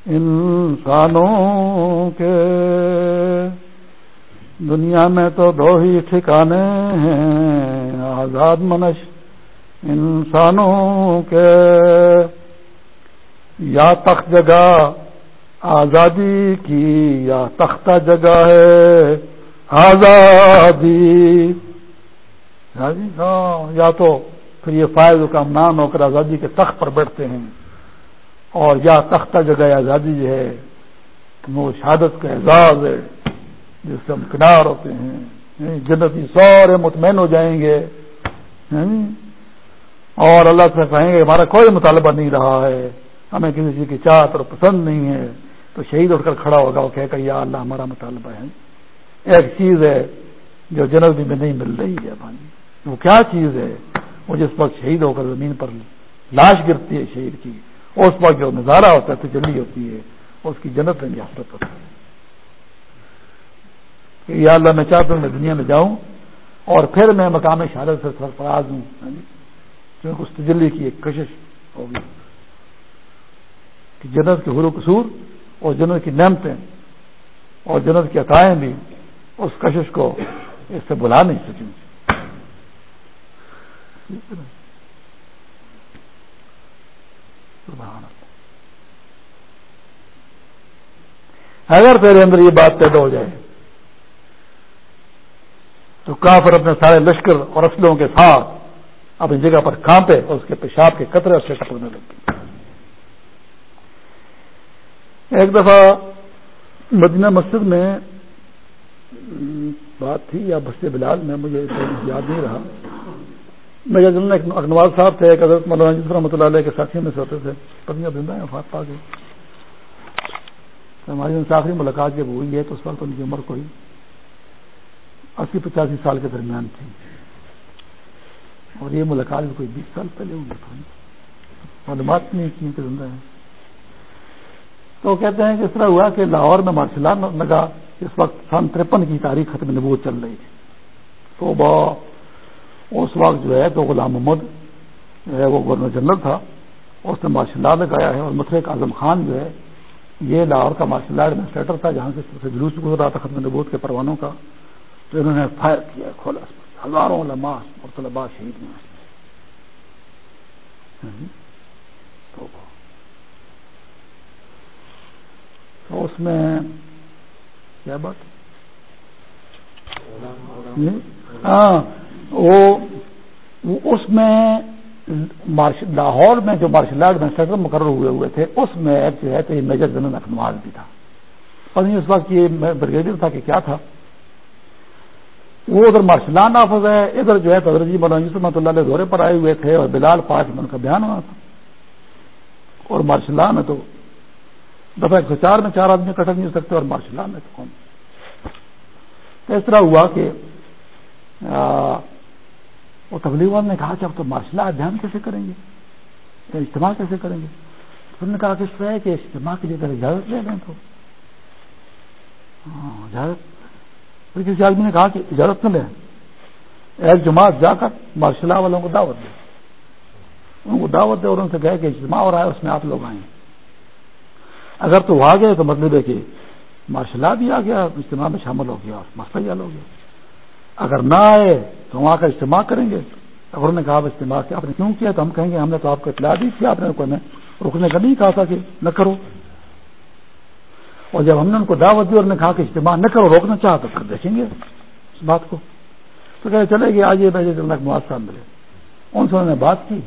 انسانوں کے۔ دنیا میں تو دو ہی ٹھکانے ہیں، آزاد منش انسانوں کے یا تخت جگہ آزادی کی، یا تختہ جگہ ہے آزادی۔ ہاں یا تو پھر یہ فائد کا نام ہو کر آزادی کے تخت پر بیٹھتے ہیں اور یا تختہ جگہ آزادی جو ہے، وہ شہادت کا اعزاز ہے، جس سے ہم کنار ہوتے ہیں۔ یعنی جنتی سورے مطمئن ہو جائیں گے۔ یعنی اور اللہ سے کہیں گے، ہمارا کوئی مطالبہ نہیں رہا ہے، ہمیں کسی چیز کی چاہت اور پسند نہیں ہے، تو شہید اٹھ کر کھڑا ہوگا وہ کہے گا، یا اللہ ہمارا مطالبہ ہے۔ ایک چیز ہے جو جنرل میں نہیں مل رہی ہے پانی وہ کیا چیز ہے؟ وہ جس وقت شہید ہو کر زمین پر لاش گرتی ہے شہید کی، اس وقت جو نظارہ ہوتا ہے، تجلی ہوتی ہے، اس کی جنت میں بھی حسرت ہوتی ہے۔ کہ یا اللہ میں چاہتا ہوں میں دنیا میں جاؤں اور پھر میں مقام شہادت سے سرفراز ہوں۔ کیونکہ اس تجلی کی ایک کشش ہوگی کہ جنت کے حر قصور اور جنت کی نعمتیں اور جنت کی عطائیں بھی اس کشش کو اس سے بلا نہیں سکیں اگر تیرے اندر یہ بات پیدا ہو جائے تو کافر اپنے سارے لشکر اور اسلوں کے ساتھ اپنی جگہ پر کانپے اور اس کے پیشاب کے قطرے سے ٹپکنے لگے ایک دفعہ مدینہ مسجد میں بات تھی، یا بس بلال میں، مجھے یاد نہیں رہا۔ میرے دل میں اکنوال صاحب تھے، ایک حضرت مولانا جی جس رحمۃ اللہ علیہ کے ساتھیوں میں سے ہوتے تھے۔ پتنیاں زندہ ہیں وفات پا گئی ہماری ان سے آخری ملاقات جب ہوئی ہے تو اس وقت ان کی عمر کوئی اسی پچاسی سال کے درمیان تھی۔ اور یہ ملاقات بھی کوئی بیس سال پہلے ہوئی تھی۔ معلومات نہیں کی کہ زندہ ہیں۔ تو کہتے ہیں کہ اس طرح ہوا کہ لاہور میں مارشل آرٹ لگا، اس وقت سن ترپن کی تاریخ ختم نبوت چل رہی تھی۔ تو با اس وقت جو ہے تو غلام محمد جو ہے وہ گورنر جنرل تھا، اس نے مارشل آرٹ لگایا ہے اور مشرق اعظم خان جو ہے، یہ لاہور کا مارشل آرٹ ایڈمنسٹریٹر تھا جہاں سے جلوس گزر رہا تھا ختم نبوت کے پروانوں کا۔ تو انہوں نے فائر کیا، کھولا۔ ہزاروں علماء اور طلباء شہید میں ہاں جی۔ تو اس میں کیا بات؟ ہاں وہ اس میں لاہور میں جو مارشل آرٹ میں مقرر ہوئے ہوئے تھے، اس میں جو ہے تو یہ میجر جنرل اخنواز بھی تھا۔ اور اس وقت یہ بریگیڈیئر تھا کہ کیا تھا؟ وہ ادھر مارشلان آفز ہے ادھر جو ہے حضرت جی مولانا یوسف رحمۃ اللہ علیہ دورے پر آئے ہوئے تھے اور بلال پانچ من کا بیان ہوا تھا۔ اور مارشلان ہے تو دفعہ ایک سو چار میں چار آدمی کٹک نہیں ہو سکتے اور مارشل میں تو کون؟ تو اس طرح ہوا کہ وہ تبلیغ نے کہا کہ اب تو مارشل ابھیان کیسے کریں گے؟ اجتماع کیسے کریں گے؟ انہوں نے کہا کہ اس طرح ہے کہ اجتماع کے لیے اگر اجازت لے لیں تو۔ ہاں، اجازت پھر کسی آدمی نے کہا کہ اجازت نہ لیں۔ ایک جماعت جا کر مارشل والوں کو دعوت دے۔ ان کو دعوت دے اور ان سے کہے کہ اجتماع ہو رہا ہے، اس میں آپ لوگ آئیں۔ اگر تو وہ آ گئے تو مطلب ہے کہ ماشاء اللہ بھی آ گیا، اجتماع میں شامل ہو گیا مسئلہ ہی حل ہو گیا۔ اگر نہ آئے، تو وہاں کا اجتماع کریں گے۔ اگر انہوں نے کہا اجتماع کیا، آپ نے کیوں کیا؟ تو ہم کہیں گے، ہم نے تو آپ کو اطلاع دی تھی، آپ نے رکنے کا نہیں کہا تھا کہ نہ کرو۔ اور جب ہم نے ان کو دعوت دی اور نے کہا کہ اجتماع نہ کرو، روکنا چاہا تو پھر دیکھیں گے اس بات کو۔ تو کہ چلے گی آج یہ بھائی مواد ملے۔ ان سے انہوں نے بات کی۔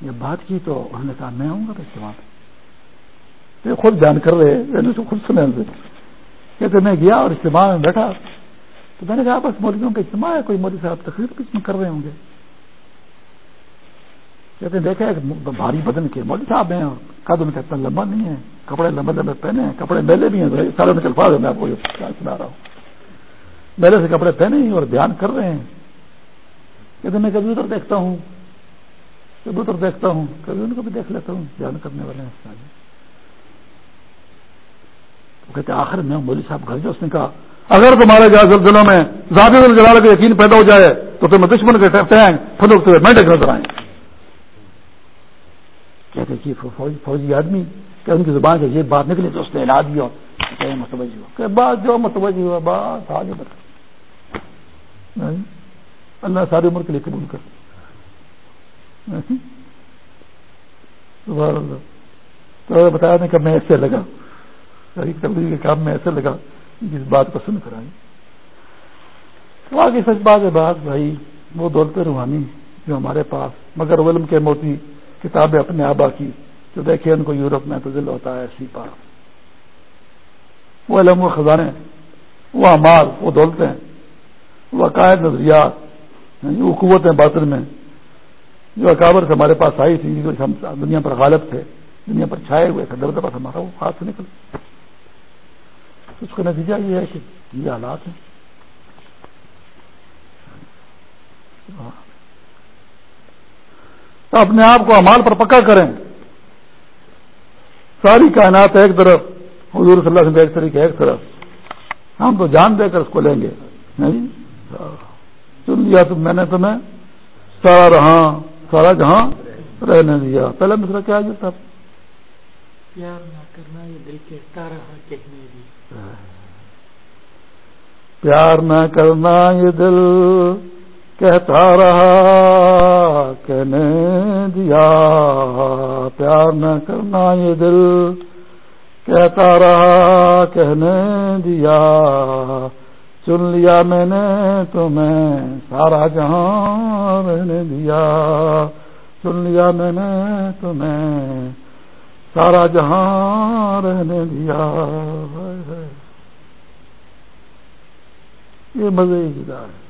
جب بات کی تو انہوں نے کہا میں آؤں گا اجتماع یہ خود بیان کر رہے یعنی خود سنے سے۔ کہتے میں گیا اور اجتماع میں بیٹھا۔ تو میں نے کہا بس مولویوں کا اجتماع ہے، کوئی مودی صاحب تقریر کچھ میں کر رہے ہوں گے؟ کہتے ہیں دیکھا بھاری بدن کے مودی صاحب ہیں قدم کا اتنا لمبا نہیں ہے کپڑے لمبے لمبے پہنے ہیں، کپڑے میلے بھی ہیں۔ سارے میں چل پا رہے میں آپ کو سنا رہا ہوں۔ میلے سے کپڑے پہنے ہی اور بیان کر رہے ہیں۔ کہتے ہیں میں کبھی ادھر دیکھتا ہوں، کبھی ادھر دیکھتا ہوں، کبھی ان کو بھی دیکھ لیتا ہوں، بیان کرنے والے ہیں۔ کہتے ہیں، آخر میں مودی صاحب گھر جو اس نے کہا، اگر تمہارے دلوں میں زیادہ جلال کا یقین پیدا ہو جائے، تو تمہیں دشمن کے ٹینک میں ڈیک نظر آئیں کہتے فوجی آدمی، کہ ان کی زبان سے یہ بات نکلی تو اس نے علاج دیا متوجہ ہو۔ کہ بات جو متوجہ ہوا، بات آگے بتا اللہ ساری عمر کے لیے قبول کر۔ تو بتایا نہیں کہ میں ایسے لگا۔ تبدیلی کے کام میں ایسے لگا جس بات کو سن کر آئی۔ تو آگے سچ بات ہے، بات بھائی، وہ دولت روحانی جو ہمارے پاس، مگر علم کے موتی کتابیں اپنے آبا کی جو دیکھے ان کو یورپ میں تزل ہوتا ہے ایسی وہ علم وہ خزانے وہ امار وہ دولتیں وہ عقائد، نظریات وہ قوتیں باطن میں جو اکابر سے ہمارے پاس آئی تھی، جو ہم دنیا پر غالب تھے، دنیا پر چھائے ہوئے تھے درد پر ہمارا وہ ہاتھ سے نکل اس کا نتیجہ یہ ہے کہ یہ حالات ہیں۔ اپنے آپ کو امال پر پکا کریں۔ ساری کائنات ایک طرف حضور صلی اللہ علیہ وسلم ایک طریقے ایک طرف۔ ہم تو جان دے کر اس کو لیں گے۔ نہیں؟ چن لیا تو میں نے تمہیں۔ سارا رہا سارا جہاں رہنے دیا۔ پہلے مصرا کیا جاتا پیار نہ کرنا یہ دل کہتا رہا کہنے دی۔ پیار نہ کرنا یہ دل۔ کہتا رہا کہنے دیا پیار نہ کرنا یہ دل۔ کہتا رہا کہنے دیا، چن لیا میں نے تمہیں سارا جہاں رہنے دیا۔ چن لیا میں نے تمہیں سارا جہاں رہنے دیا۔ یہ مزے ہی جدا ہے۔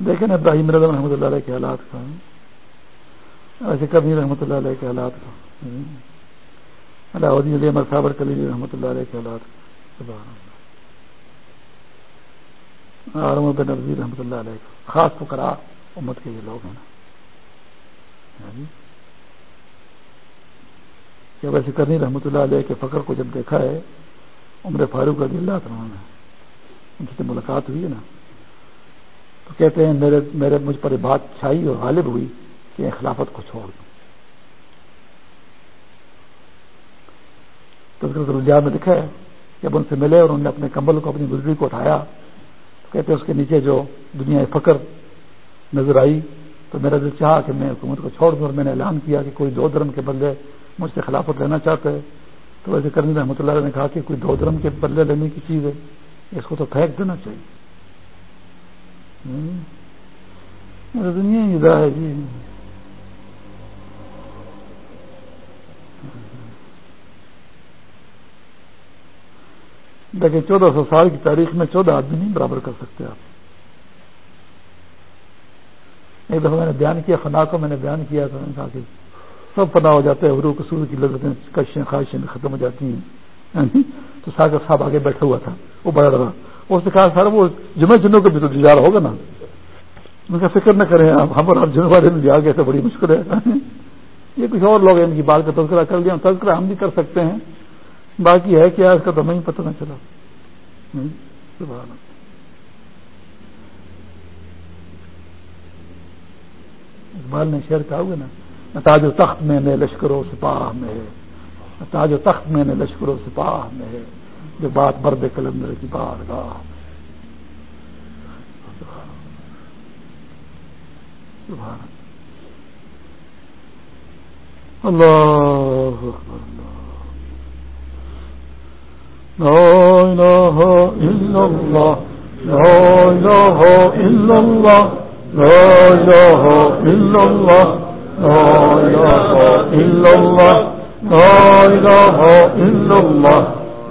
دیکھیں نا ابراہیم رضا رحمۃ اللہ علیہ کے حالات کا ایسے کبھی رحمۃ اللہ علیہ کے حالات کا اللہ علی احمد صابر کلی رحمۃ اللہ علیہ کے حالات عالم بن نظیر رحمۃ اللہ علیہ کا۔ خاص فکرا امت کے یہ لوگ ہیں۔ نا کہ ویسے کرنی رحمۃ اللہ علیہ کے فخر کو جب دیکھا ہے، عمر فاروق رضی اللہ عنہ نے، ان سے ملاقات ہوئی ہے نا۔ تو کہتے ہیں، میرے میرے مجھ پر بات چھائی اور غالب ہوئی کہ خلافت کو چھوڑ دوں۔ تو رجحان میں لکھا ہے، جب ان سے ملے اور انہوں نے اپنے کمبل کو، اپنی بزرگی کو اٹھایا، تو کہتے ہیں اس کے نیچے جو دنیا فخر نظر آئی، تو میرا دل چاہا کہ میں حکومت کو چھوڑ دوں اور میں نے اعلان کیا کہ کوئی دو درم کے بدلے مجھ سے خلافت لینا چاہتا ہے تو ویسے کرنی رحمۃ اللہ نے کہا کہ کوئی دو درم کے بدلے لینے کی چیز ہے، اس کو تو پھینک دینا چاہیے۔ دنیا ہے جی لیکن چودہ سو سال کی تاریخ میں چودہ آدمی نہیں برابر کر سکتے آپ ایک دفعہ میں نے بیان کیا فنا کو میں نے بیان کیا تھا کہا کہ سب فنا ہو جاتے ہیں حرو قصور کی لذتیں کشیں خواہشیں ختم ہو جاتی ہیں تو ساگر صاحب آگے بیٹھا ہوا تھا وہ بڑا رہا اس نے کہا، سر، وہ جمعہ جنوں کا بھی تو گزارا ہوگا نا. ان کا فکر نہ کریں آپ، ہم اور آپ جمعہ والے میں آ گئے تو بڑی مشکل ہے [laughs] یہ کچھ اور لوگ ہیں، ان کی بات کا تذکرہ کر لیا، تذکرہ ہم بھی کر سکتے ہیں۔ باقی ہے کیا اس کا تو ہمیں پتہ نہ چلا۔ اقبال نے شعر کہا ہوگا نا تاج و تخت میں نے لشکر و سپاہ میں تاج و تخت میں نے لشکر و سپاہ میں جو بات برد کلندر کی بارگاہ اللہ۔ لا الہ الا اللہ، لا الہ الا اللہ، لا الہ الا اللہ، لا الہ الا اللہ، لا الہ الا اللہ۔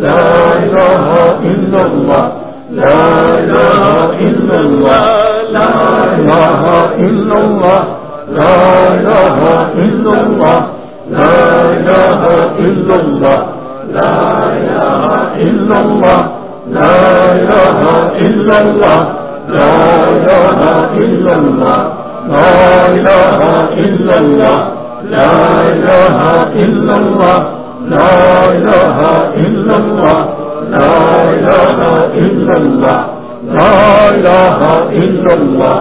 لا إله إلا الله لا إله إلا الله لا إله إلا الله لا إله إلا الله لا إله إلا الله لا إله إلا الله لا إله إلا الله لا إله إلا الله لا إله إلا الله لا إله إلا الله لا إله إلا الله لا إله إلا الله لا إله إلا الله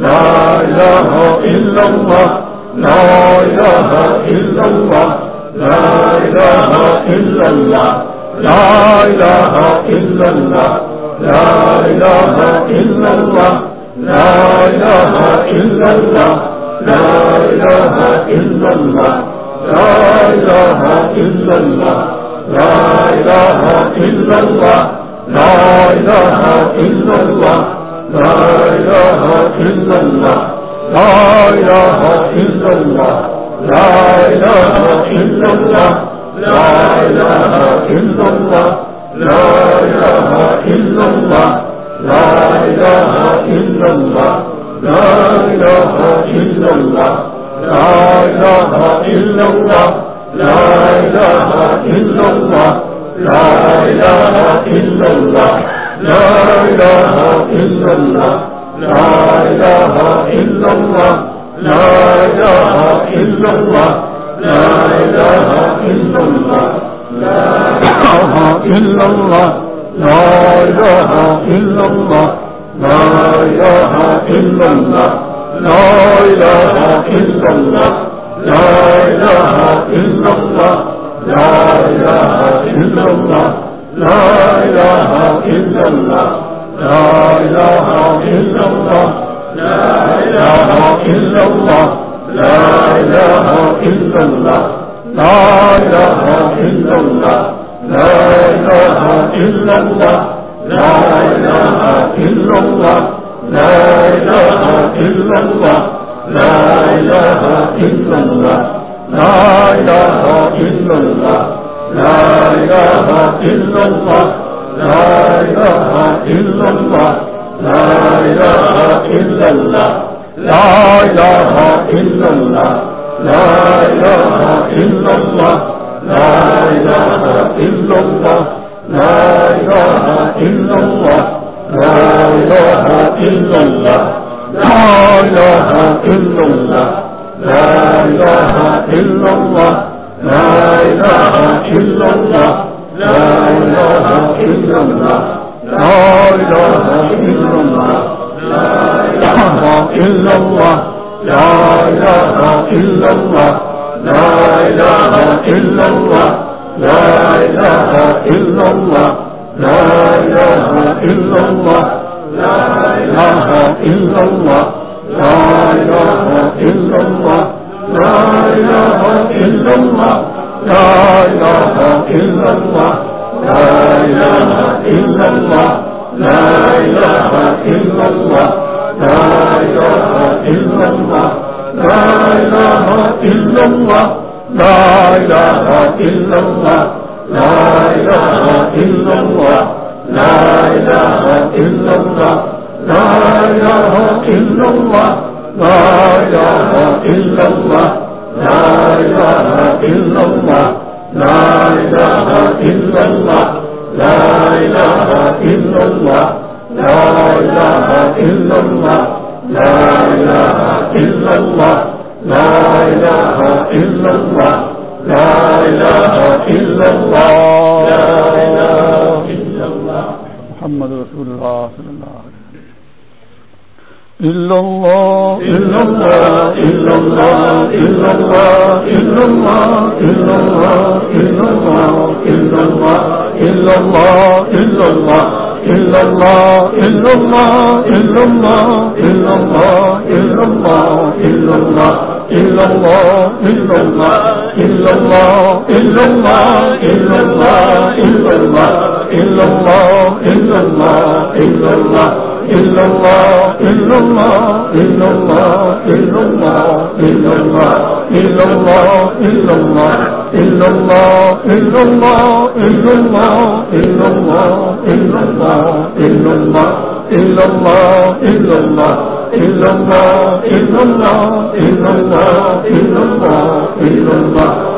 لا إله إلا الله لا إله إلا الله لا إله إلا الله لا إله إلا الله لا إله إلا الله لا إله إلا الله لا إله إلا الله لا إله لا إله إلا الله لا إله لا إله إلا الله لا إله لا إله إلا الله لا إله إلا الله لا إله إلا الله لا إله لا إله إلا الله لا لا إله إلا الله لا إله إلا الله لا إله إلا الله لا إله إلا الله لا إله إلا محمد رسول الله صلى الله عليه وسلم إلا الله إلا الله إلا الله إلا الله إلا الله إلا الله إلا الله إلا الله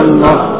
اللہ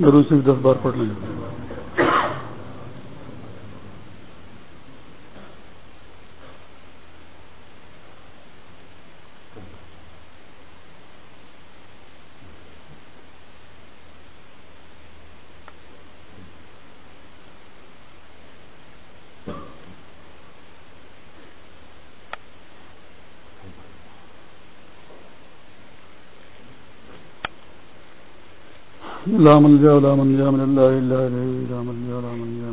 ضرور صرف دس بار پڑھ لیں لا ملجا ولا منجا من الله الا اليه لا ملجا ولا منجا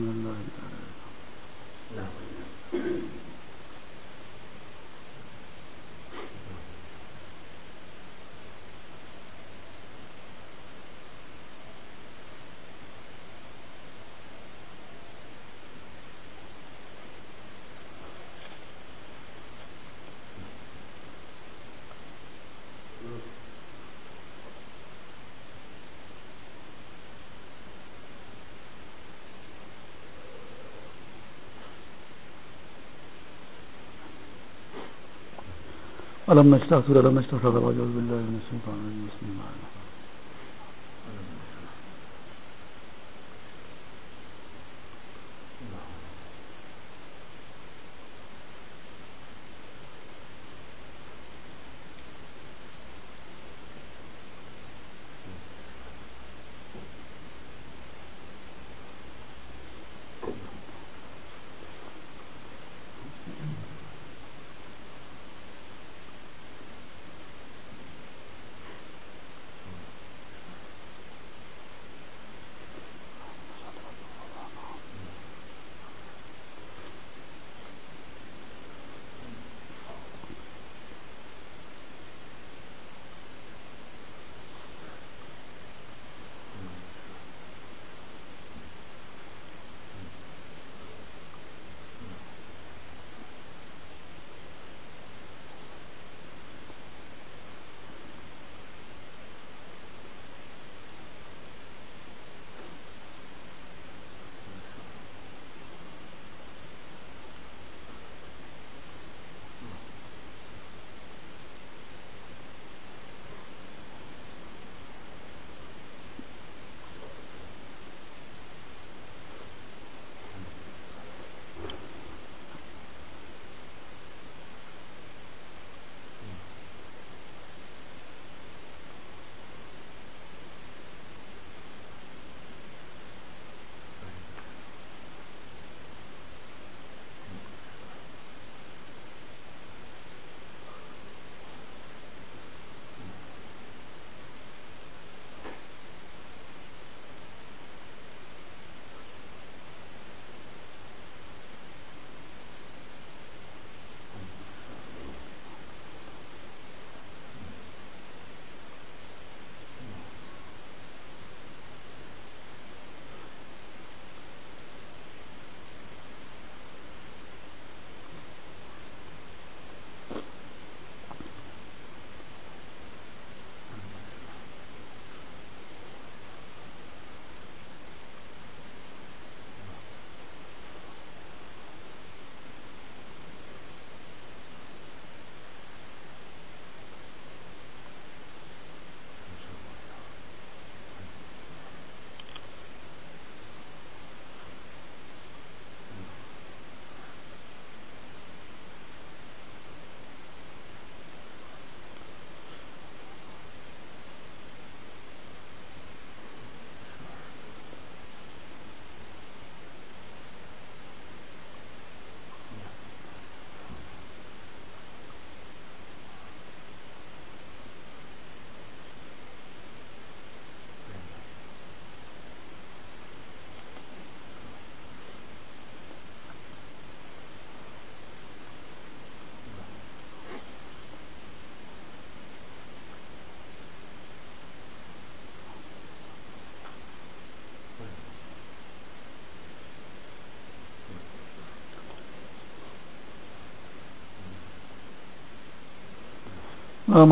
علم نشتہ اکثر علم نشتہ صلی اللہ علیہ وسلم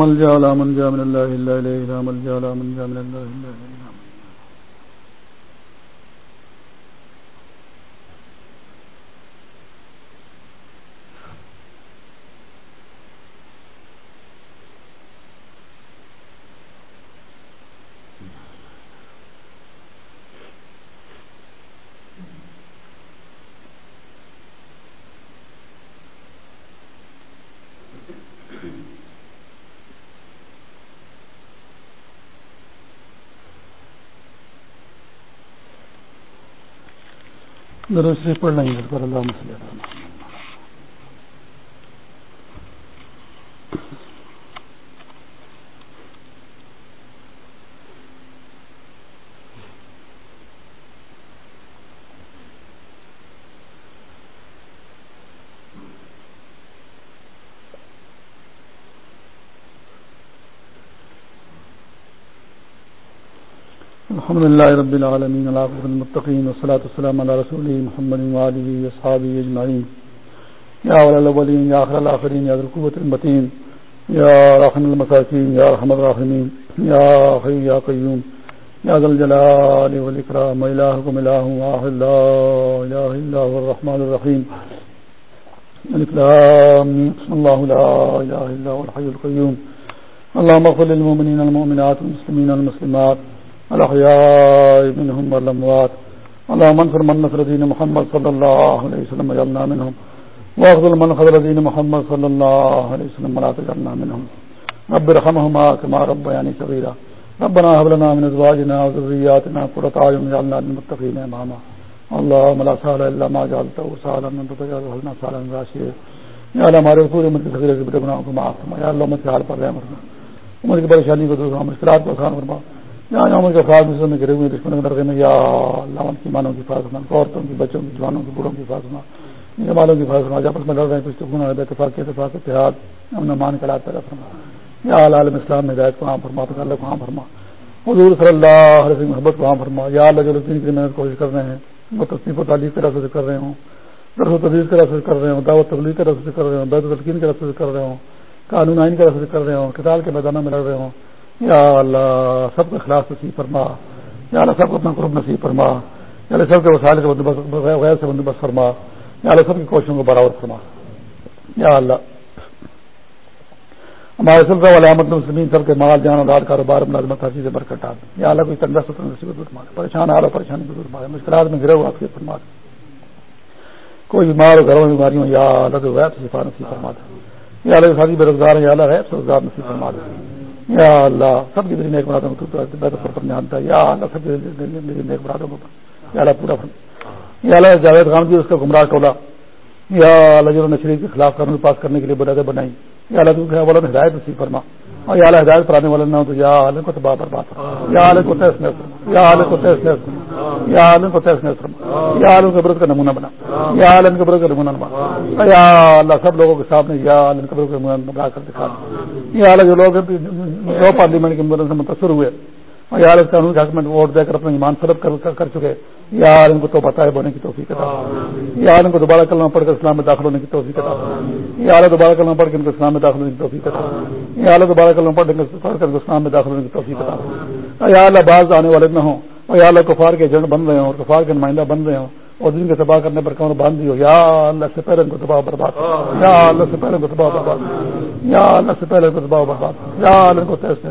مل جا، لا من جا من الله الا اليه لا مل لا من جا من الله الا اليه درست پڑھ لیں گے پر اللہ مسئلہ الحمد لله رب العالمين العاقبة المتقين، والصلاة والسلام على رسوله محمد وآله وصحابه أجمعين. يا أولى الأولين، يا آخر الآخرين، يا ذا القوة المتين، يا رحم المساكين، يا رحم الراحمين، يا حي، يا قيوم، يا ذا الجلال والإكرام وإلهكم إله واحد، لا إله إلا هو الرحمن الرحيم. الإكرام بسم الله لا إله إلا هو الحي القيوم. اللهم اغفر للمؤمنين المؤمنات والمسلمين والمسلمات. الأحياء منهم والأموات اللهم انصر من نصر دين محمد صلى الله عليه وسلم وجعلنا منهم واخذل من خذل دين محمد صلى الله عليه وسلم ولا تجعلنا منهم رب رحمهما كما ربياني صغيرا ربنا هب لنا من ازواجنا وذرياتنا قرة اعين واجعلنا للمتقين اماما اللهم لا سهل الا ما جعلته سهلا من تجعل حزنا سهلا من راشد یا اللہ ہمارے پورے امت کے صغیرہ کے بڑے گناہوں کو معاف فرما یا اللہ امت کے حال پر رحم فرما امت کی پریشانی کو دور فرما مشکلات کو آسان فرما یہاں عمر کے افراد مصر میں گرے ہوئے دشمن کے درگے میں، یا اللہ کی مانوں کی فاصلہ عورتوں کی، بچوں کی، جوانوں کی، بوڑھوں کی فاصلہ جمالوں کی فاصلہ آج آپس میں لڑ رہے ہیں، کچھ گنا اتفاق کے اتفاق اتحاد، امن مان کے لات فرما۔ یا عالم اسلام میں ہدایت کو عام فرما تو اللہ کو عام فرما۔ حضور صلی اللہ علیہ وسلم محبت کو عام فرما۔ یا اللہ جو دین کی محنت کوشش کر رہے ہیں، وہ تصنیف و تعلیم کے راستے سے کر رہے ہوں، درس و تدریس کے راستے سے کر رہے ہوں، دعوت تبلیغ کے راستے سے کر رہے ہوں، بیت تلقین کے راستے سے کر رہے ہوں، قانون آئین کے راستے سے کر رہے ہوں کتاب کے میدانوں میں لڑ رہے ہوں۔ یا اللہ، سب کے خلاف نصیب فرما۔ یا اللہ، سب کو اپنا قرب نصیب فرما۔ یا اللہ، سب کے وسائل کے بندوبست، غیر سے بندوبست فرما۔ یا اللہ، سب کی کوششوں کو برابر فرما۔ یا اللہ، ہمارے سب کا علامت مسلمین سب کے مال، جان اور کاروبار، ملازمت، ہر چیز سے برکت ڈال۔ یا اللہ، کوئی تنگا ستر نصیب فرما پریشان آ رہا پریشانی کو فرما مشکلات میں گرے ہو آپ کے فرما کوئی بیمار ہو، گھروں میں بیماریوں یا اللہ کو غیر شفا نصیب فرما دے۔ یا اللہ شادی بے روزگار ہے یا اللہ، غیر روزگار نصیب فرما دے۔ یا اللہ، سب کی دلی نیک برادوں کو پر جانتا ہے یا اللہ، سب کی میری نیک برادوں کو یا اللہ، پورا یا اللہ، جاوید خان جی اس کا گمراہ ٹولا یا اللہ جنہوں نے شریف کے خلاف قانون پاس کرنے کے لیے بنیادیں بنائی۔ یا اللہ تم والا ہدایت نصیب فرما۔ اور یا اللہ ہدایت پرانے والا نہ ہو تو یا عالم کو تباہ برباد یا عالم کو تیس نیس یا عالم کو تیس نیس یا عالم کو تیس نیس یا عالم کے کا نمونہ بنا۔ یا عالم کے کا نمونہ بنا۔ یا اللہ سب لوگوں کے سامنے یا عالم کے کا نمونہ بنا کر دکھا۔ یا اللہ جو لوگ پارلیمنٹ کے مدد سے متاثر ہوئے یا اس قانون کے حق میں ووٹ دے کر اپنا ایمان سلب کر, کر چکے یا ان کو تو بتائے بونے کی توفیق عطا یا ان کو دوبارہ کلمہ پڑھ کر اسلام میں داخل ہونے کی توفیق عطا یا اعلیٰ دوبارہ کلمہ پڑھ کے ان کو اسلام میں داخل ہونے کی توفیق عطا یا اعلیٰ دوبارہ کلمہ پڑھ کر اسلام میں داخل ہونے کی توفیق عطا یا اعلیٰ بعض آنے والے نہ ہوں اور یا اللہ کفار کے ایجنٹ بن رہے ہوں اور کفار کے نمائندہ بن رہے ہوں اور دن کے تباہ کرنے پر کمر باندھ دی ہو یا اللہ سے پہلے ان کو تباہ برباد یا اللہ سے پہلے ان کو تباہ برباد یا اللہ سے پہلے ان کو تباہ برباد یا اللہ کو تیس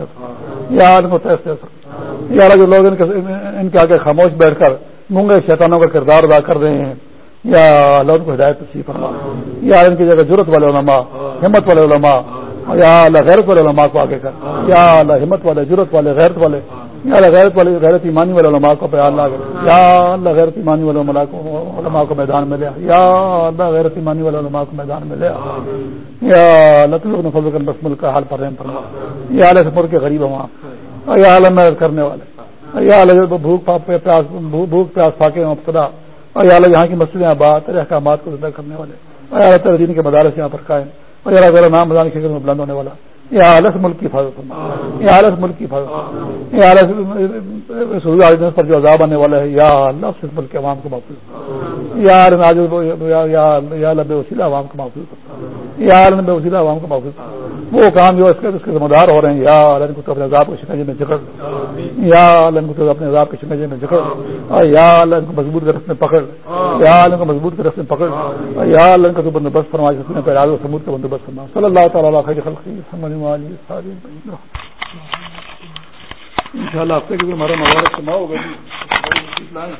یا اللہ کو تیس یا جو لوگ ان کے آگے خاموش بیٹھ کر مونگے شیطانوں کا کردار ادا کر رہے ہیں۔ یا اللہ، ان کو ہدایت نصیب فرما۔ یا ان کی جگہ ضرورت والے علماء، ہمت والے علماء۔ یا اللہ، غیرت والے علماء کو آگے کر۔ یا اللہ، ہمت والے ضرورت والے، غیرت والے۔ یا اللہ، غیرت والے، غیرت ایمانی والے علماء کو پہ اللہ یا اللہ، غیرت ایمانی والے علماء کو میدان میں لیا یا اللہ، غیرت ایمانی والے علماء کو میدان میں لیا یا اللہ تعالیٰ نے فضل بس ملک کا حال پر رحم فرما۔ یا اللہ سے ملک کے غریب وہاں۔ یا اللہ محنت کرنے والے یا اللہ بھوک پیاس بھوک پیاس پاکے ابتدا اور یا اللہ یہاں کی مسجدیں آباد تیرے احکامات کو زندہ کرنے والے اور یا تیرے دین کے مدارس یہاں پر قائم اور یا اللہ نام مدان کی میں بلند ہونے والا یہ عالت ملک کی حفاظت یہ عالت ملک کی حفاظت یہ عالت سعودی پر جو عذاب آنے والا ہے، یا اللہ اس ملک کے عوام کو محفوظ یا اللہ بے وسیلہ عوام کو محفوظ کرتا یا اللہ بے وسیلہ عوام کو محفوظ وہ کام جو اس کے اس کے ذمہ دار ہو رہے ہیں۔ یا اللہ کو تو اپنے عذاب کے شکنجے میں جکڑ یا اللہ کو تو اپنے عذاب کے شکنجے میں جکڑ اور یا اللہ کو مضبوط کے رسم پکڑ۔ یا اللہ کو مضبوط کے رسم پکڑ۔ اور یا اللہ کا تو بندوبست فرما سکتے پہ راز و سمود کا بندوبست فرما صلی اللہ تعالیٰ خیر خلقی۔ سمجھ والی ساری۔ ان شاء اللہ ہفتے کے ہمارا موارد سما ہوگا جی۔